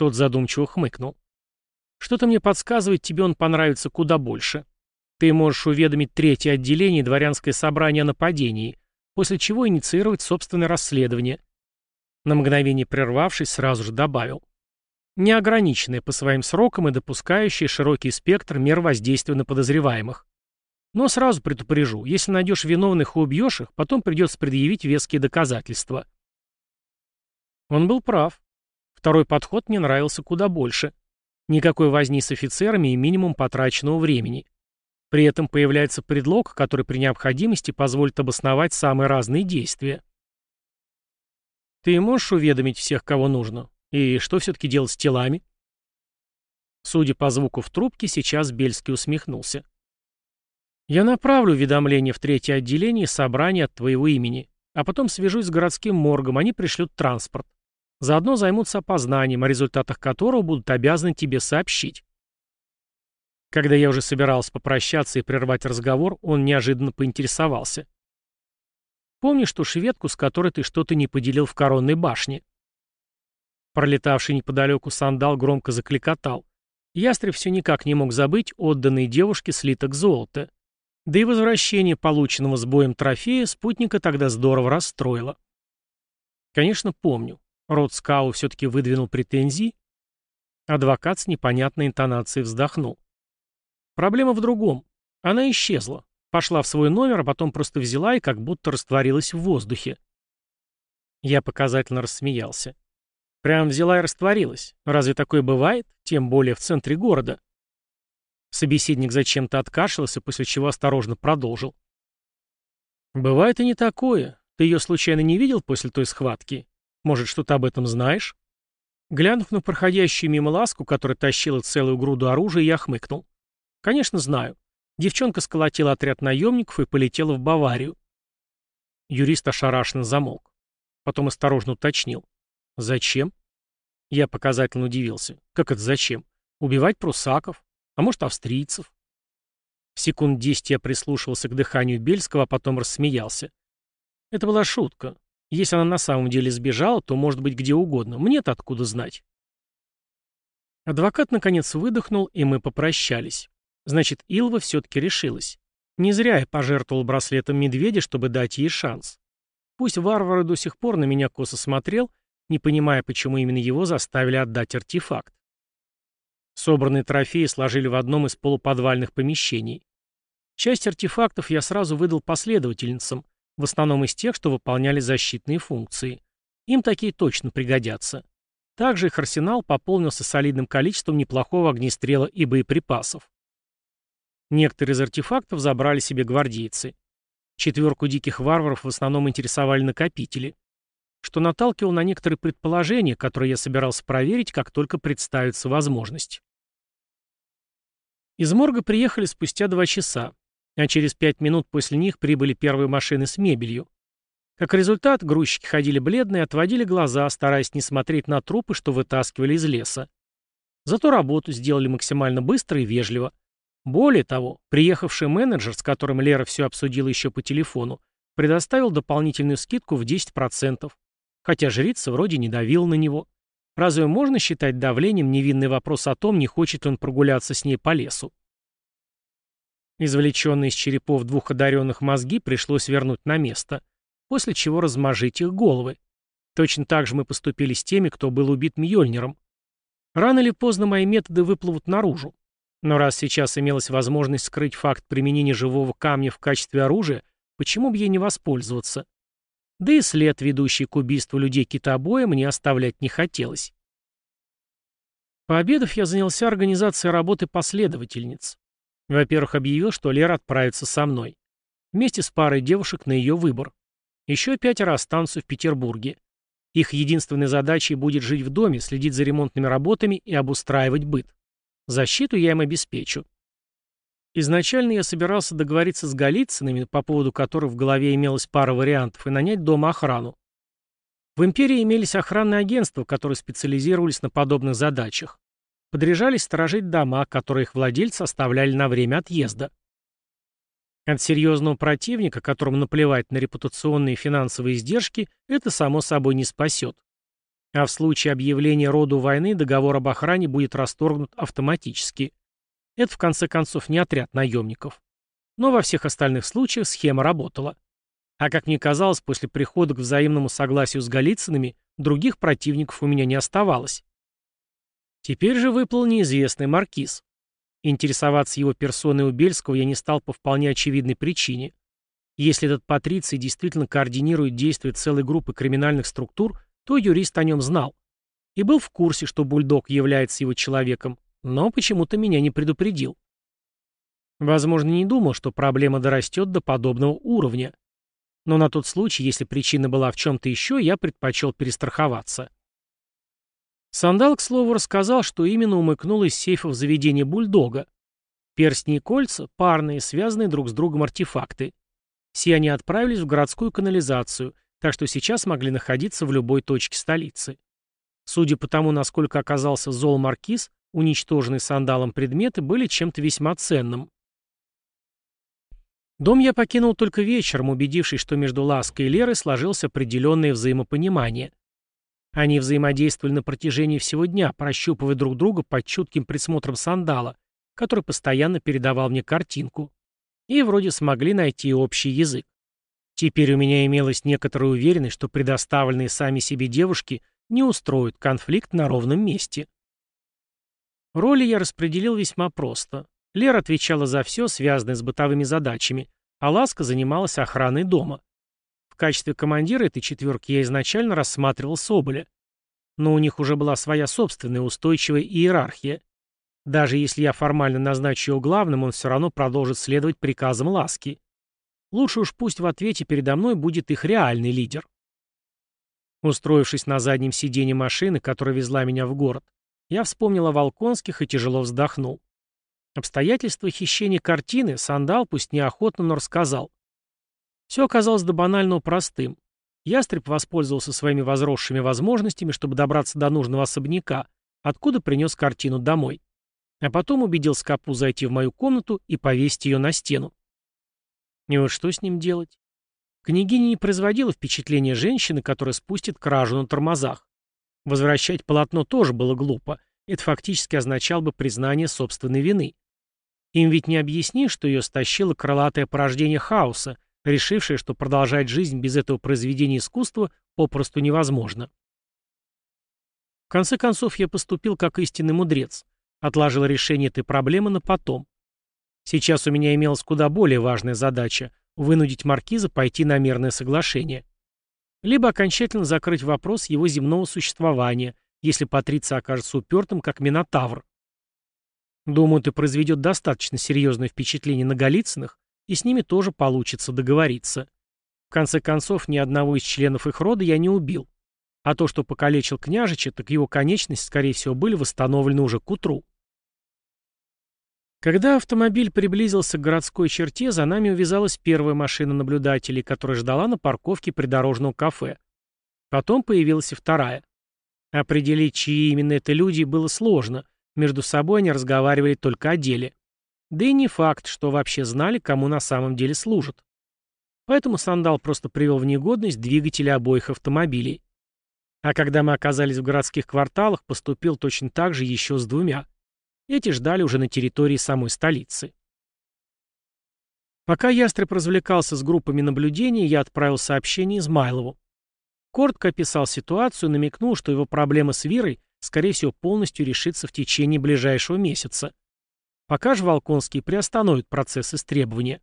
Тот задумчиво хмыкнул. Что-то мне подсказывает, тебе он понравится куда больше. Ты можешь уведомить третье отделение дворянское собрание о нападении, после чего инициировать собственное расследование. На мгновение прервавшись, сразу же добавил. Неограниченное по своим срокам и допускающее широкий спектр мер воздействия на подозреваемых. Но сразу предупрежу, если найдешь виновных и убьешь их, потом придется предъявить веские доказательства. Он был прав. Второй подход мне нравился куда больше. Никакой возни с офицерами и минимум потраченного времени. При этом появляется предлог, который при необходимости позволит обосновать самые разные действия. Ты можешь уведомить всех, кого нужно? И что все-таки делать с телами? Судя по звуку в трубке, сейчас Бельский усмехнулся. Я направлю уведомление в третье отделение собрания от твоего имени, а потом свяжусь с городским моргом, они пришлют транспорт. Заодно займутся опознанием, о результатах которого будут обязаны тебе сообщить. Когда я уже собирался попрощаться и прервать разговор, он неожиданно поинтересовался. «Помнишь ту шведку, с которой ты что-то не поделил в коронной башне?» Пролетавший неподалеку сандал громко закликотал. Ястреб все никак не мог забыть отданный девушке слиток золота. Да и возвращение полученного с боем трофея спутника тогда здорово расстроило. Конечно, помню. Род Скау все-таки выдвинул претензии. Адвокат с непонятной интонацией вздохнул. Проблема в другом. Она исчезла. Пошла в свой номер, а потом просто взяла и как будто растворилась в воздухе. Я показательно рассмеялся. Прям взяла и растворилась. Разве такое бывает? Тем более в центре города. Собеседник зачем-то откашлялся, после чего осторожно продолжил. Бывает и не такое. Ты ее случайно не видел после той схватки? Может, что-то об этом знаешь? Глянув на проходящую мимо ласку, которая тащила целую груду оружия, я хмыкнул. Конечно, знаю. Девчонка сколотила отряд наемников и полетела в Баварию. Юрист ошарашенно замолк. Потом осторожно уточнил. Зачем? Я показательно удивился. Как это зачем? Убивать прусаков? А может, австрийцев? Секунд десять я прислушивался к дыханию Бельского, а потом рассмеялся. Это была шутка. Если она на самом деле сбежала, то может быть где угодно. Мне-то откуда знать? Адвокат наконец выдохнул, и мы попрощались. Значит, Илва все-таки решилась. Не зря я пожертвовал браслетом медведя, чтобы дать ей шанс. Пусть варвар до сих пор на меня косо смотрел, не понимая, почему именно его заставили отдать артефакт. Собранные трофеи сложили в одном из полуподвальных помещений. Часть артефактов я сразу выдал последовательницам, в основном из тех, что выполняли защитные функции. Им такие точно пригодятся. Также их арсенал пополнился солидным количеством неплохого огнестрела и боеприпасов. Некоторые из артефактов забрали себе гвардейцы. Четверку диких варваров в основном интересовали накопители, что наталкивало на некоторые предположения, которые я собирался проверить, как только представится возможность. Из морга приехали спустя два часа а через пять минут после них прибыли первые машины с мебелью. Как результат, грузчики ходили бледные, отводили глаза, стараясь не смотреть на трупы, что вытаскивали из леса. Зато работу сделали максимально быстро и вежливо. Более того, приехавший менеджер, с которым Лера все обсудила еще по телефону, предоставил дополнительную скидку в 10%, хотя жрица вроде не давила на него. Разве можно считать давлением невинный вопрос о том, не хочет он прогуляться с ней по лесу? Извлеченные из черепов двух одаренных мозги пришлось вернуть на место, после чего размажить их головы. Точно так же мы поступили с теми, кто был убит Мьёльниром. Рано или поздно мои методы выплывут наружу. Но раз сейчас имелась возможность скрыть факт применения живого камня в качестве оружия, почему бы ей не воспользоваться? Да и след, ведущий к убийству людей китобоя, мне оставлять не хотелось. Пообедав, я занялся организацией работы последовательниц. Во-первых, объявил, что Лера отправится со мной. Вместе с парой девушек на ее выбор. Еще пятеро останутся в Петербурге. Их единственной задачей будет жить в доме, следить за ремонтными работами и обустраивать быт. Защиту я им обеспечу. Изначально я собирался договориться с Голицынами, по поводу которых в голове имелась пара вариантов, и нанять дома охрану. В империи имелись охранные агентства, которые специализировались на подобных задачах подряжались сторожить дома, которые их владельцы оставляли на время отъезда. От серьезного противника, которому наплевать на репутационные и финансовые издержки, это само собой не спасет. А в случае объявления роду войны договор об охране будет расторгнут автоматически. Это, в конце концов, не отряд наемников. Но во всех остальных случаях схема работала. А как мне казалось, после прихода к взаимному согласию с Голицынами, других противников у меня не оставалось. Теперь же выплыл неизвестный маркиз. Интересоваться его персоной у Бельского я не стал по вполне очевидной причине. Если этот патриций действительно координирует действия целой группы криминальных структур, то юрист о нем знал. И был в курсе, что бульдог является его человеком, но почему-то меня не предупредил. Возможно, не думал, что проблема дорастет до подобного уровня. Но на тот случай, если причина была в чем-то еще, я предпочел перестраховаться. Сандал, к слову, рассказал, что именно умыкнул из сейфа в заведение бульдога. Перстни и кольца – парные, связанные друг с другом артефакты. Все они отправились в городскую канализацию, так что сейчас могли находиться в любой точке столицы. Судя по тому, насколько оказался зол маркиз, уничтоженные сандалом предметы были чем-то весьма ценным. Дом я покинул только вечером, убедившись, что между Лаской и Лерой сложилось определенное взаимопонимание. Они взаимодействовали на протяжении всего дня, прощупывая друг друга под чутким присмотром сандала, который постоянно передавал мне картинку. И вроде смогли найти общий язык. Теперь у меня имелась некоторая уверенность, что предоставленные сами себе девушки не устроят конфликт на ровном месте. Роли я распределил весьма просто. Лера отвечала за все, связанное с бытовыми задачами, а Ласка занималась охраной дома качестве командира этой четверки я изначально рассматривал Соболя. Но у них уже была своя собственная устойчивая иерархия. Даже если я формально назначу его главным, он все равно продолжит следовать приказам Ласки. Лучше уж пусть в ответе передо мной будет их реальный лидер. Устроившись на заднем сиденье машины, которая везла меня в город, я вспомнил о Волконских и тяжело вздохнул. Обстоятельства хищения картины Сандал, пусть неохотно, но рассказал. Все оказалось до банального простым. Ястреб воспользовался своими возросшими возможностями, чтобы добраться до нужного особняка, откуда принес картину домой. А потом убедил Скопу зайти в мою комнату и повесить ее на стену. И вот что с ним делать? Княгиня не производила впечатления женщины, которая спустит кражу на тормозах. Возвращать полотно тоже было глупо. Это фактически означало бы признание собственной вины. Им ведь не объяснишь, что ее стащило крылатое порождение хаоса, решившее, что продолжать жизнь без этого произведения искусства попросту невозможно. В конце концов, я поступил как истинный мудрец. Отложил решение этой проблемы на потом. Сейчас у меня имелась куда более важная задача – вынудить маркиза пойти на мирное соглашение. Либо окончательно закрыть вопрос его земного существования, если Патриция окажется упертым, как Минотавр. Думаю, это произведет достаточно серьезное впечатление на Голицыных, и с ними тоже получится договориться. В конце концов, ни одного из членов их рода я не убил. А то, что покалечил княжича, так его конечности, скорее всего, были восстановлены уже к утру. Когда автомобиль приблизился к городской черте, за нами увязалась первая машина наблюдателей, которая ждала на парковке придорожного кафе. Потом появилась и вторая. Определить, чьи именно это люди, было сложно. Между собой они разговаривали только о деле. Да и не факт, что вообще знали, кому на самом деле служат. Поэтому Сандал просто привел в негодность двигатели обоих автомобилей. А когда мы оказались в городских кварталах, поступил точно так же еще с двумя. Эти ждали уже на территории самой столицы. Пока Ястреб развлекался с группами наблюдения, я отправил сообщение Измайлову. Коротко описал ситуацию, намекнул, что его проблема с Вирой, скорее всего, полностью решится в течение ближайшего месяца. Пока же Волконский приостановит процесс истребования.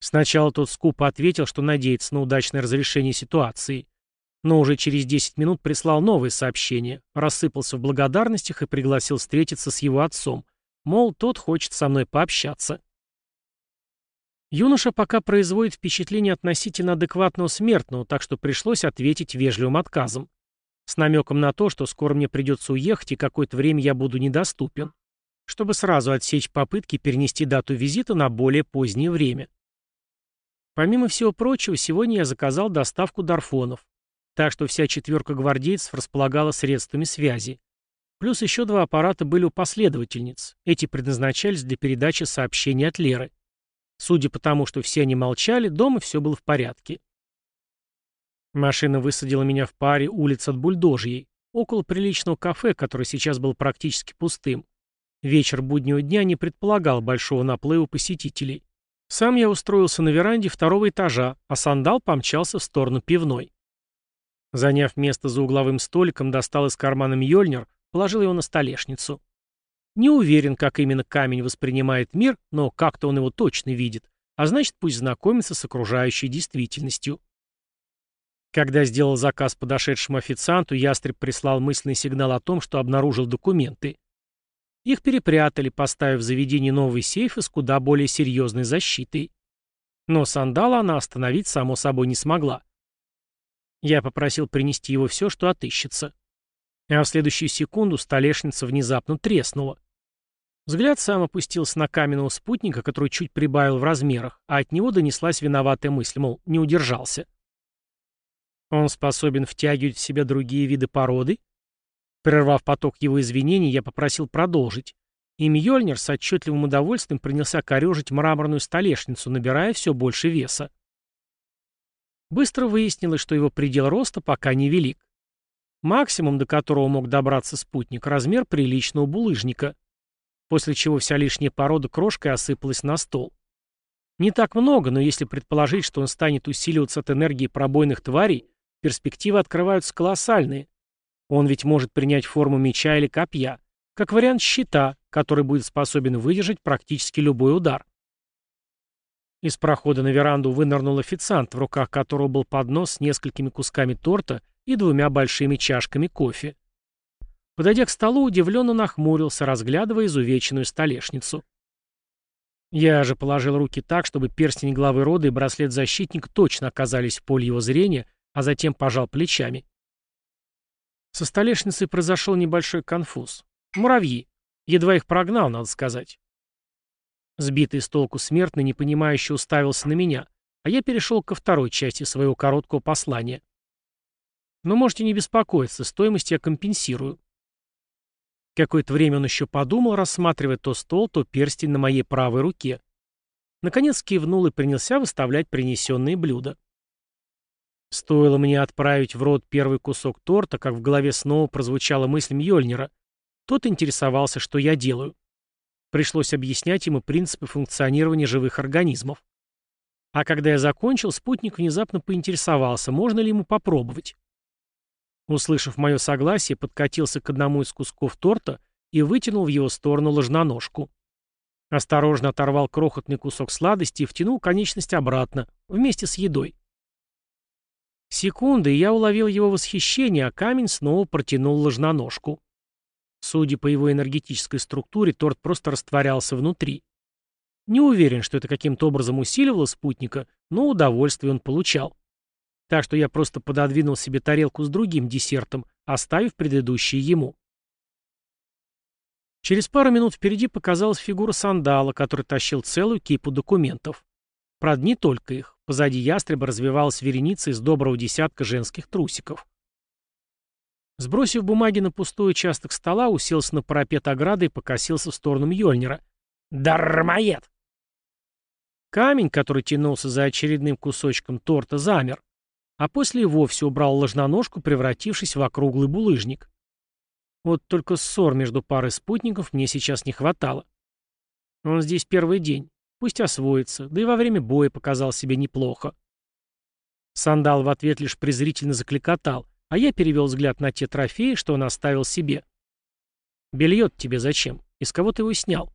Сначала тот скупо ответил, что надеется на удачное разрешение ситуации но уже через 10 минут прислал новое сообщение, рассыпался в благодарностях и пригласил встретиться с его отцом, мол, тот хочет со мной пообщаться. Юноша пока производит впечатление относительно адекватного смертного, так что пришлось ответить вежливым отказом. С намеком на то, что скоро мне придется уехать и какое-то время я буду недоступен, чтобы сразу отсечь попытки перенести дату визита на более позднее время. Помимо всего прочего, сегодня я заказал доставку дарфонов так что вся четверка гвардейцев располагала средствами связи. Плюс еще два аппарата были у последовательниц. Эти предназначались для передачи сообщений от Леры. Судя по тому, что все они молчали, дома все было в порядке. Машина высадила меня в паре улиц от Бульдожьей, около приличного кафе, которое сейчас было практически пустым. Вечер буднего дня не предполагал большого наплыва посетителей. Сам я устроился на веранде второго этажа, а сандал помчался в сторону пивной. Заняв место за угловым столиком, достал из кармана Мьёльнир, положил его на столешницу. Не уверен, как именно камень воспринимает мир, но как-то он его точно видит, а значит, пусть знакомится с окружающей действительностью. Когда сделал заказ подошедшему официанту, ястреб прислал мысленный сигнал о том, что обнаружил документы. Их перепрятали, поставив в заведении новый сейф с куда более серьезной защитой. Но сандала она остановить, само собой, не смогла. Я попросил принести его все, что отыщется. А в следующую секунду столешница внезапно треснула. Взгляд сам опустился на каменного спутника, который чуть прибавил в размерах, а от него донеслась виноватая мысль, мол, не удержался. Он способен втягивать в себя другие виды породы? Прервав поток его извинений, я попросил продолжить. И Мьёльнир с отчетливым удовольствием принялся корежить мраморную столешницу, набирая все больше веса. Быстро выяснилось, что его предел роста пока невелик. Максимум, до которого мог добраться спутник, размер приличного булыжника, после чего вся лишняя порода крошкой осыпалась на стол. Не так много, но если предположить, что он станет усиливаться от энергии пробойных тварей, перспективы открываются колоссальные. Он ведь может принять форму меча или копья, как вариант щита, который будет способен выдержать практически любой удар. Из прохода на веранду вынырнул официант, в руках которого был поднос с несколькими кусками торта и двумя большими чашками кофе. Подойдя к столу, удивленно нахмурился, разглядывая изувеченную столешницу. Я же положил руки так, чтобы перстень главы рода и браслет защитник точно оказались в поле его зрения, а затем пожал плечами. Со столешницей произошел небольшой конфуз. Муравьи. Едва их прогнал, надо сказать. Сбитый с толку смертный, непонимающе уставился на меня, а я перешел ко второй части своего короткого послания. Но можете не беспокоиться, стоимость я компенсирую. Какое-то время он еще подумал, рассматривая то стол, то перстень на моей правой руке. Наконец кивнул и принялся выставлять принесенные блюда. Стоило мне отправить в рот первый кусок торта, как в голове снова прозвучала мысль Мьёльнира. Тот интересовался, что я делаю. Пришлось объяснять ему принципы функционирования живых организмов. А когда я закончил, спутник внезапно поинтересовался, можно ли ему попробовать. Услышав мое согласие, подкатился к одному из кусков торта и вытянул в его сторону ложноножку. Осторожно оторвал крохотный кусок сладости и втянул конечность обратно, вместе с едой. Секунды, и я уловил его восхищение, а камень снова протянул ложноножку. Судя по его энергетической структуре, торт просто растворялся внутри. Не уверен, что это каким-то образом усиливало спутника, но удовольствие он получал. Так что я просто пододвинул себе тарелку с другим десертом, оставив предыдущий ему. Через пару минут впереди показалась фигура сандала, который тащил целую кипу документов. Правда, не только их. Позади ястреба развивалась вереница из доброго десятка женских трусиков. Сбросив бумаги на пустой участок стола, уселся на парапет ограды и покосился в сторону Мьёльнира. «Дармоед!» Камень, который тянулся за очередным кусочком торта, замер а после и вовсе убрал ложноножку, превратившись в округлый булыжник. Вот только ссор между парой спутников мне сейчас не хватало. Он здесь первый день, пусть освоится, да и во время боя показал себя неплохо. Сандал в ответ лишь презрительно закликотал, а я перевел взгляд на те трофеи, что он оставил себе. белье тебе зачем? Из кого ты его снял?»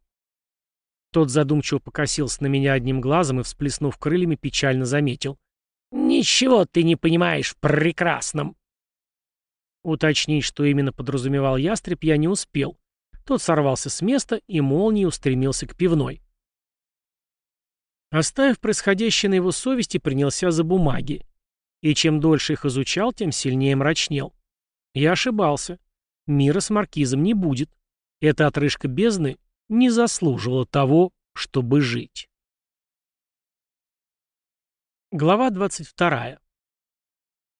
Тот задумчиво покосился на меня одним глазом и, всплеснув крыльями, печально заметил. «Ничего ты не понимаешь в прекрасном!» Уточнить, что именно подразумевал ястреб, я не успел. Тот сорвался с места и молнией устремился к пивной. Оставив происходящее на его совести, принялся за бумаги. И чем дольше их изучал, тем сильнее мрачнел. Я ошибался. Мира с маркизом не будет. Эта отрыжка бездны не заслуживала того, чтобы жить. Глава 22.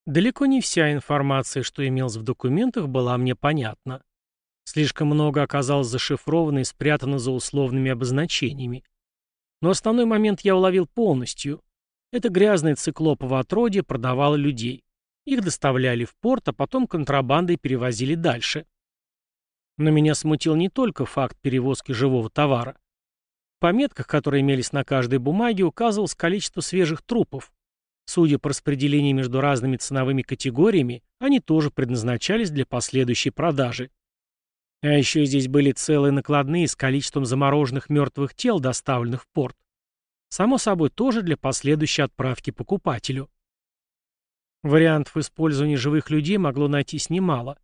Далеко не вся информация, что имелась в документах, была мне понятна. Слишком много оказалось зашифровано и спрятано за условными обозначениями. Но основной момент я уловил полностью. Это грязное циклопово отродье продавало людей. Их доставляли в порт, а потом контрабандой перевозили дальше. Но меня смутил не только факт перевозки живого товара. В пометках, которые имелись на каждой бумаге, указывалось количество свежих трупов. Судя по распределению между разными ценовыми категориями, они тоже предназначались для последующей продажи. А еще здесь были целые накладные с количеством замороженных мертвых тел, доставленных в порт. Само собой, тоже для последующей отправки покупателю. Вариантов использования живых людей могло найтись немало.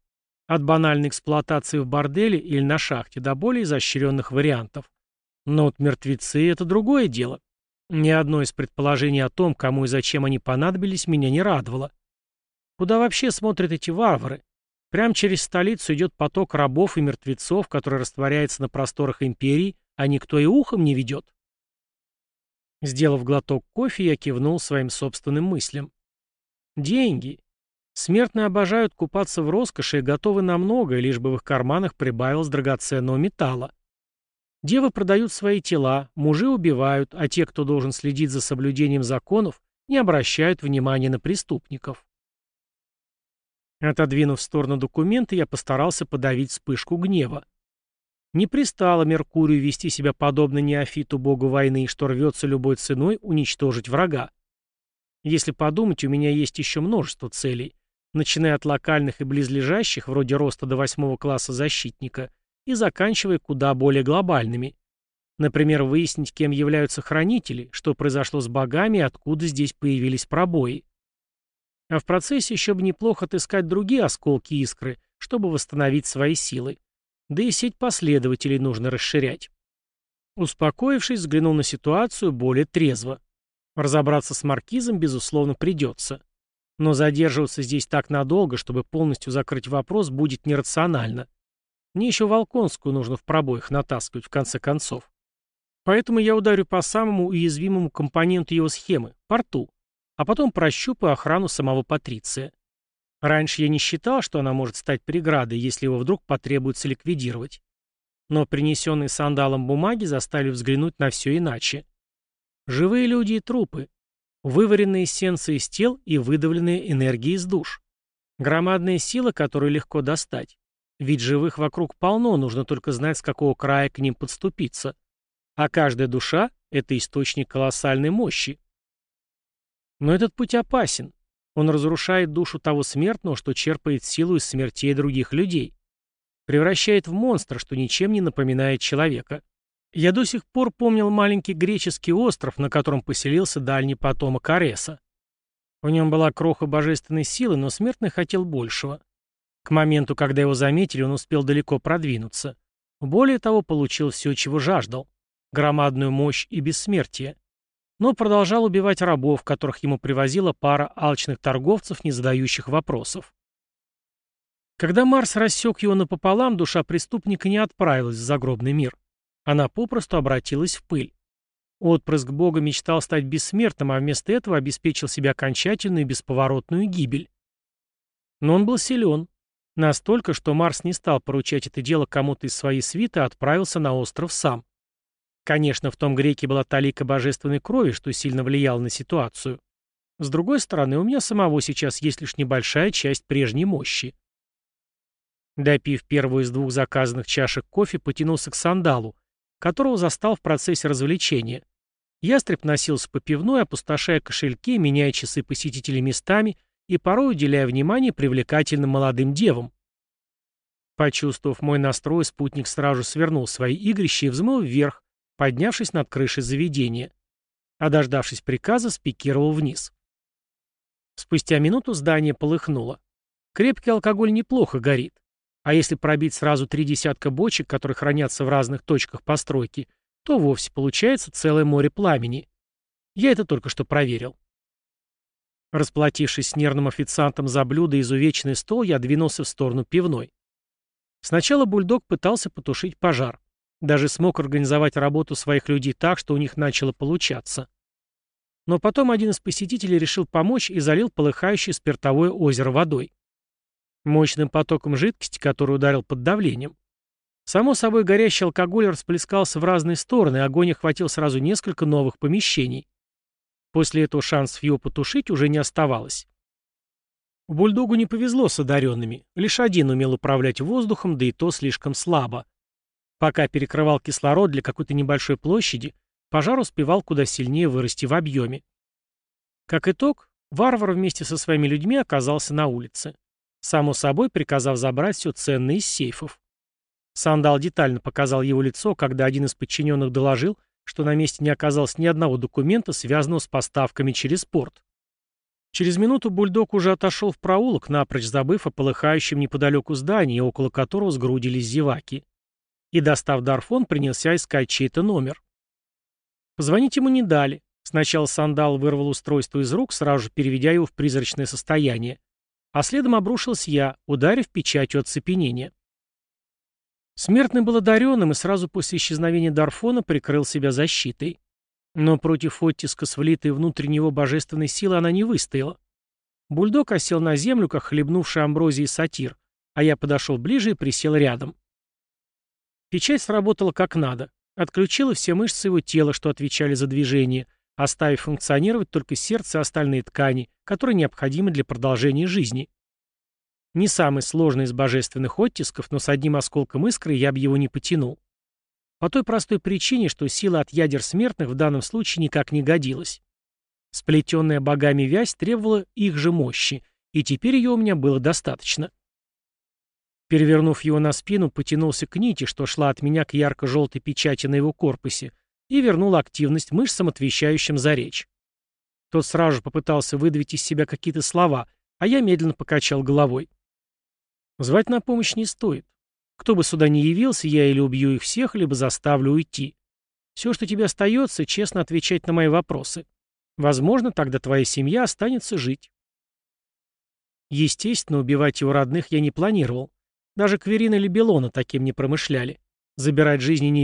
От банальной эксплуатации в борделе или на шахте до более изощренных вариантов. Но вот мертвецы — это другое дело. Ни одно из предположений о том, кому и зачем они понадобились, меня не радовало. Куда вообще смотрят эти варвары? Прямо через столицу идет поток рабов и мертвецов, который растворяется на просторах империи, а никто и ухом не ведет. Сделав глоток кофе, я кивнул своим собственным мыслям. Деньги. Смертные обожают купаться в роскоши и готовы на многое, лишь бы в их карманах прибавилось драгоценного металла. Девы продают свои тела, мужи убивают, а те, кто должен следить за соблюдением законов, не обращают внимания на преступников. Отодвинув в сторону документы, я постарался подавить вспышку гнева. Не пристало Меркурию вести себя подобно неофиту богу войны, что рвется любой ценой уничтожить врага. Если подумать, у меня есть еще множество целей, начиная от локальных и близлежащих, вроде роста до восьмого класса защитника – и заканчивая куда более глобальными. Например, выяснить, кем являются хранители, что произошло с богами и откуда здесь появились пробои. А в процессе еще бы неплохо отыскать другие осколки искры, чтобы восстановить свои силы. Да и сеть последователей нужно расширять. Успокоившись, взглянул на ситуацию более трезво. Разобраться с маркизом, безусловно, придется. Но задерживаться здесь так надолго, чтобы полностью закрыть вопрос, будет нерационально. Мне еще Волконскую нужно в пробоях натаскивать, в конце концов. Поэтому я ударю по самому уязвимому компоненту его схемы – порту, а потом прощупаю охрану самого Патриция. Раньше я не считал, что она может стать преградой, если его вдруг потребуется ликвидировать. Но принесенные сандалом бумаги заставили взглянуть на все иначе. Живые люди и трупы. Вываренные эссенции из тел и выдавленные энергии из душ. Громадная сила, которую легко достать. Ведь живых вокруг полно, нужно только знать, с какого края к ним подступиться. А каждая душа — это источник колоссальной мощи. Но этот путь опасен. Он разрушает душу того смертного, что черпает силу из смертей других людей превращает в монстра, что ничем не напоминает человека. Я до сих пор помнил маленький греческий остров, на котором поселился дальний потомок Ареса. В нем была кроха божественной силы, но смертный хотел большего. К моменту, когда его заметили, он успел далеко продвинуться. Более того, получил все, чего жаждал — громадную мощь и бессмертие. Но продолжал убивать рабов, которых ему привозила пара алчных торговцев, не задающих вопросов. Когда Марс рассек его напополам, душа преступника не отправилась в загробный мир. Она попросту обратилась в пыль. Отпрыск Бога мечтал стать бессмертным, а вместо этого обеспечил себе окончательную и бесповоротную гибель. Но он был силен. Настолько, что Марс не стал поручать это дело кому-то из своей свиты, а отправился на остров сам. Конечно, в том греке была талика божественной крови, что сильно влияло на ситуацию. С другой стороны, у меня самого сейчас есть лишь небольшая часть прежней мощи. Допив первую из двух заказанных чашек кофе, потянулся к сандалу, которого застал в процессе развлечения. Ястреб носился по пивной, опустошая кошельки, меняя часы посетителей местами и порой уделяя внимание привлекательным молодым девам. Почувствовав мой настрой, спутник сразу свернул свои игрища и взмыл вверх, поднявшись над крышей заведения. А дождавшись приказа, спикировал вниз. Спустя минуту здание полыхнуло. Крепкий алкоголь неплохо горит. А если пробить сразу три десятка бочек, которые хранятся в разных точках постройки, то вовсе получается целое море пламени. Я это только что проверил. Расплатившись с нервным официантом за блюдо и изувеченный стол, я двинулся в сторону пивной. Сначала бульдог пытался потушить пожар. Даже смог организовать работу своих людей так, что у них начало получаться. Но потом один из посетителей решил помочь и залил полыхающее спиртовое озеро водой мощным потоком жидкости, который ударил под давлением. Само собой, горящий алкоголь расплескался в разные стороны, огонь охватил сразу несколько новых помещений. После этого шансов его потушить уже не оставалось. Бульдогу не повезло с одаренными. Лишь один умел управлять воздухом, да и то слишком слабо. Пока перекрывал кислород для какой-то небольшой площади, пожар успевал куда сильнее вырасти в объеме. Как итог, варвар вместе со своими людьми оказался на улице само собой приказав забрать все ценное из сейфов. Сандал детально показал его лицо, когда один из подчиненных доложил, что на месте не оказалось ни одного документа, связанного с поставками через порт. Через минуту бульдог уже отошел в проулок, напрочь забыв о полыхающем неподалеку здании, около которого сгрудились зеваки. И, достав Дарфон, принялся искать чей-то номер. Позвонить ему не дали. Сначала Сандал вырвал устройство из рук, сразу же переведя его в призрачное состояние а следом обрушился я, ударив печатью оцепенения. Смертный был одаренным и сразу после исчезновения Дарфона прикрыл себя защитой. Но против оттиска с влитой внутрь божественной силы она не выстояла. Бульдог осел на землю, как хлебнувший амброзией сатир, а я подошел ближе и присел рядом. Печать сработала как надо. Отключила все мышцы его тела, что отвечали за движение, оставив функционировать только сердце и остальные ткани, которые необходимы для продолжения жизни. Не самый сложный из божественных оттисков, но с одним осколком искры я бы его не потянул. По той простой причине, что сила от ядер смертных в данном случае никак не годилась. Сплетенная богами вязь требовала их же мощи, и теперь ее у меня было достаточно. Перевернув его на спину, потянулся к нити, что шла от меня к ярко-желтой печати на его корпусе, и вернул активность мышцам, отвечающим за речь. Тот сразу же попытался выдавить из себя какие-то слова, а я медленно покачал головой. Звать на помощь не стоит. Кто бы сюда ни явился, я или убью их всех, либо заставлю уйти. Все, что тебе остается, честно отвечать на мои вопросы. Возможно, тогда твоя семья останется жить. Естественно, убивать его родных я не планировал. Даже Кверин или Белона таким не промышляли. Забирать жизни невинных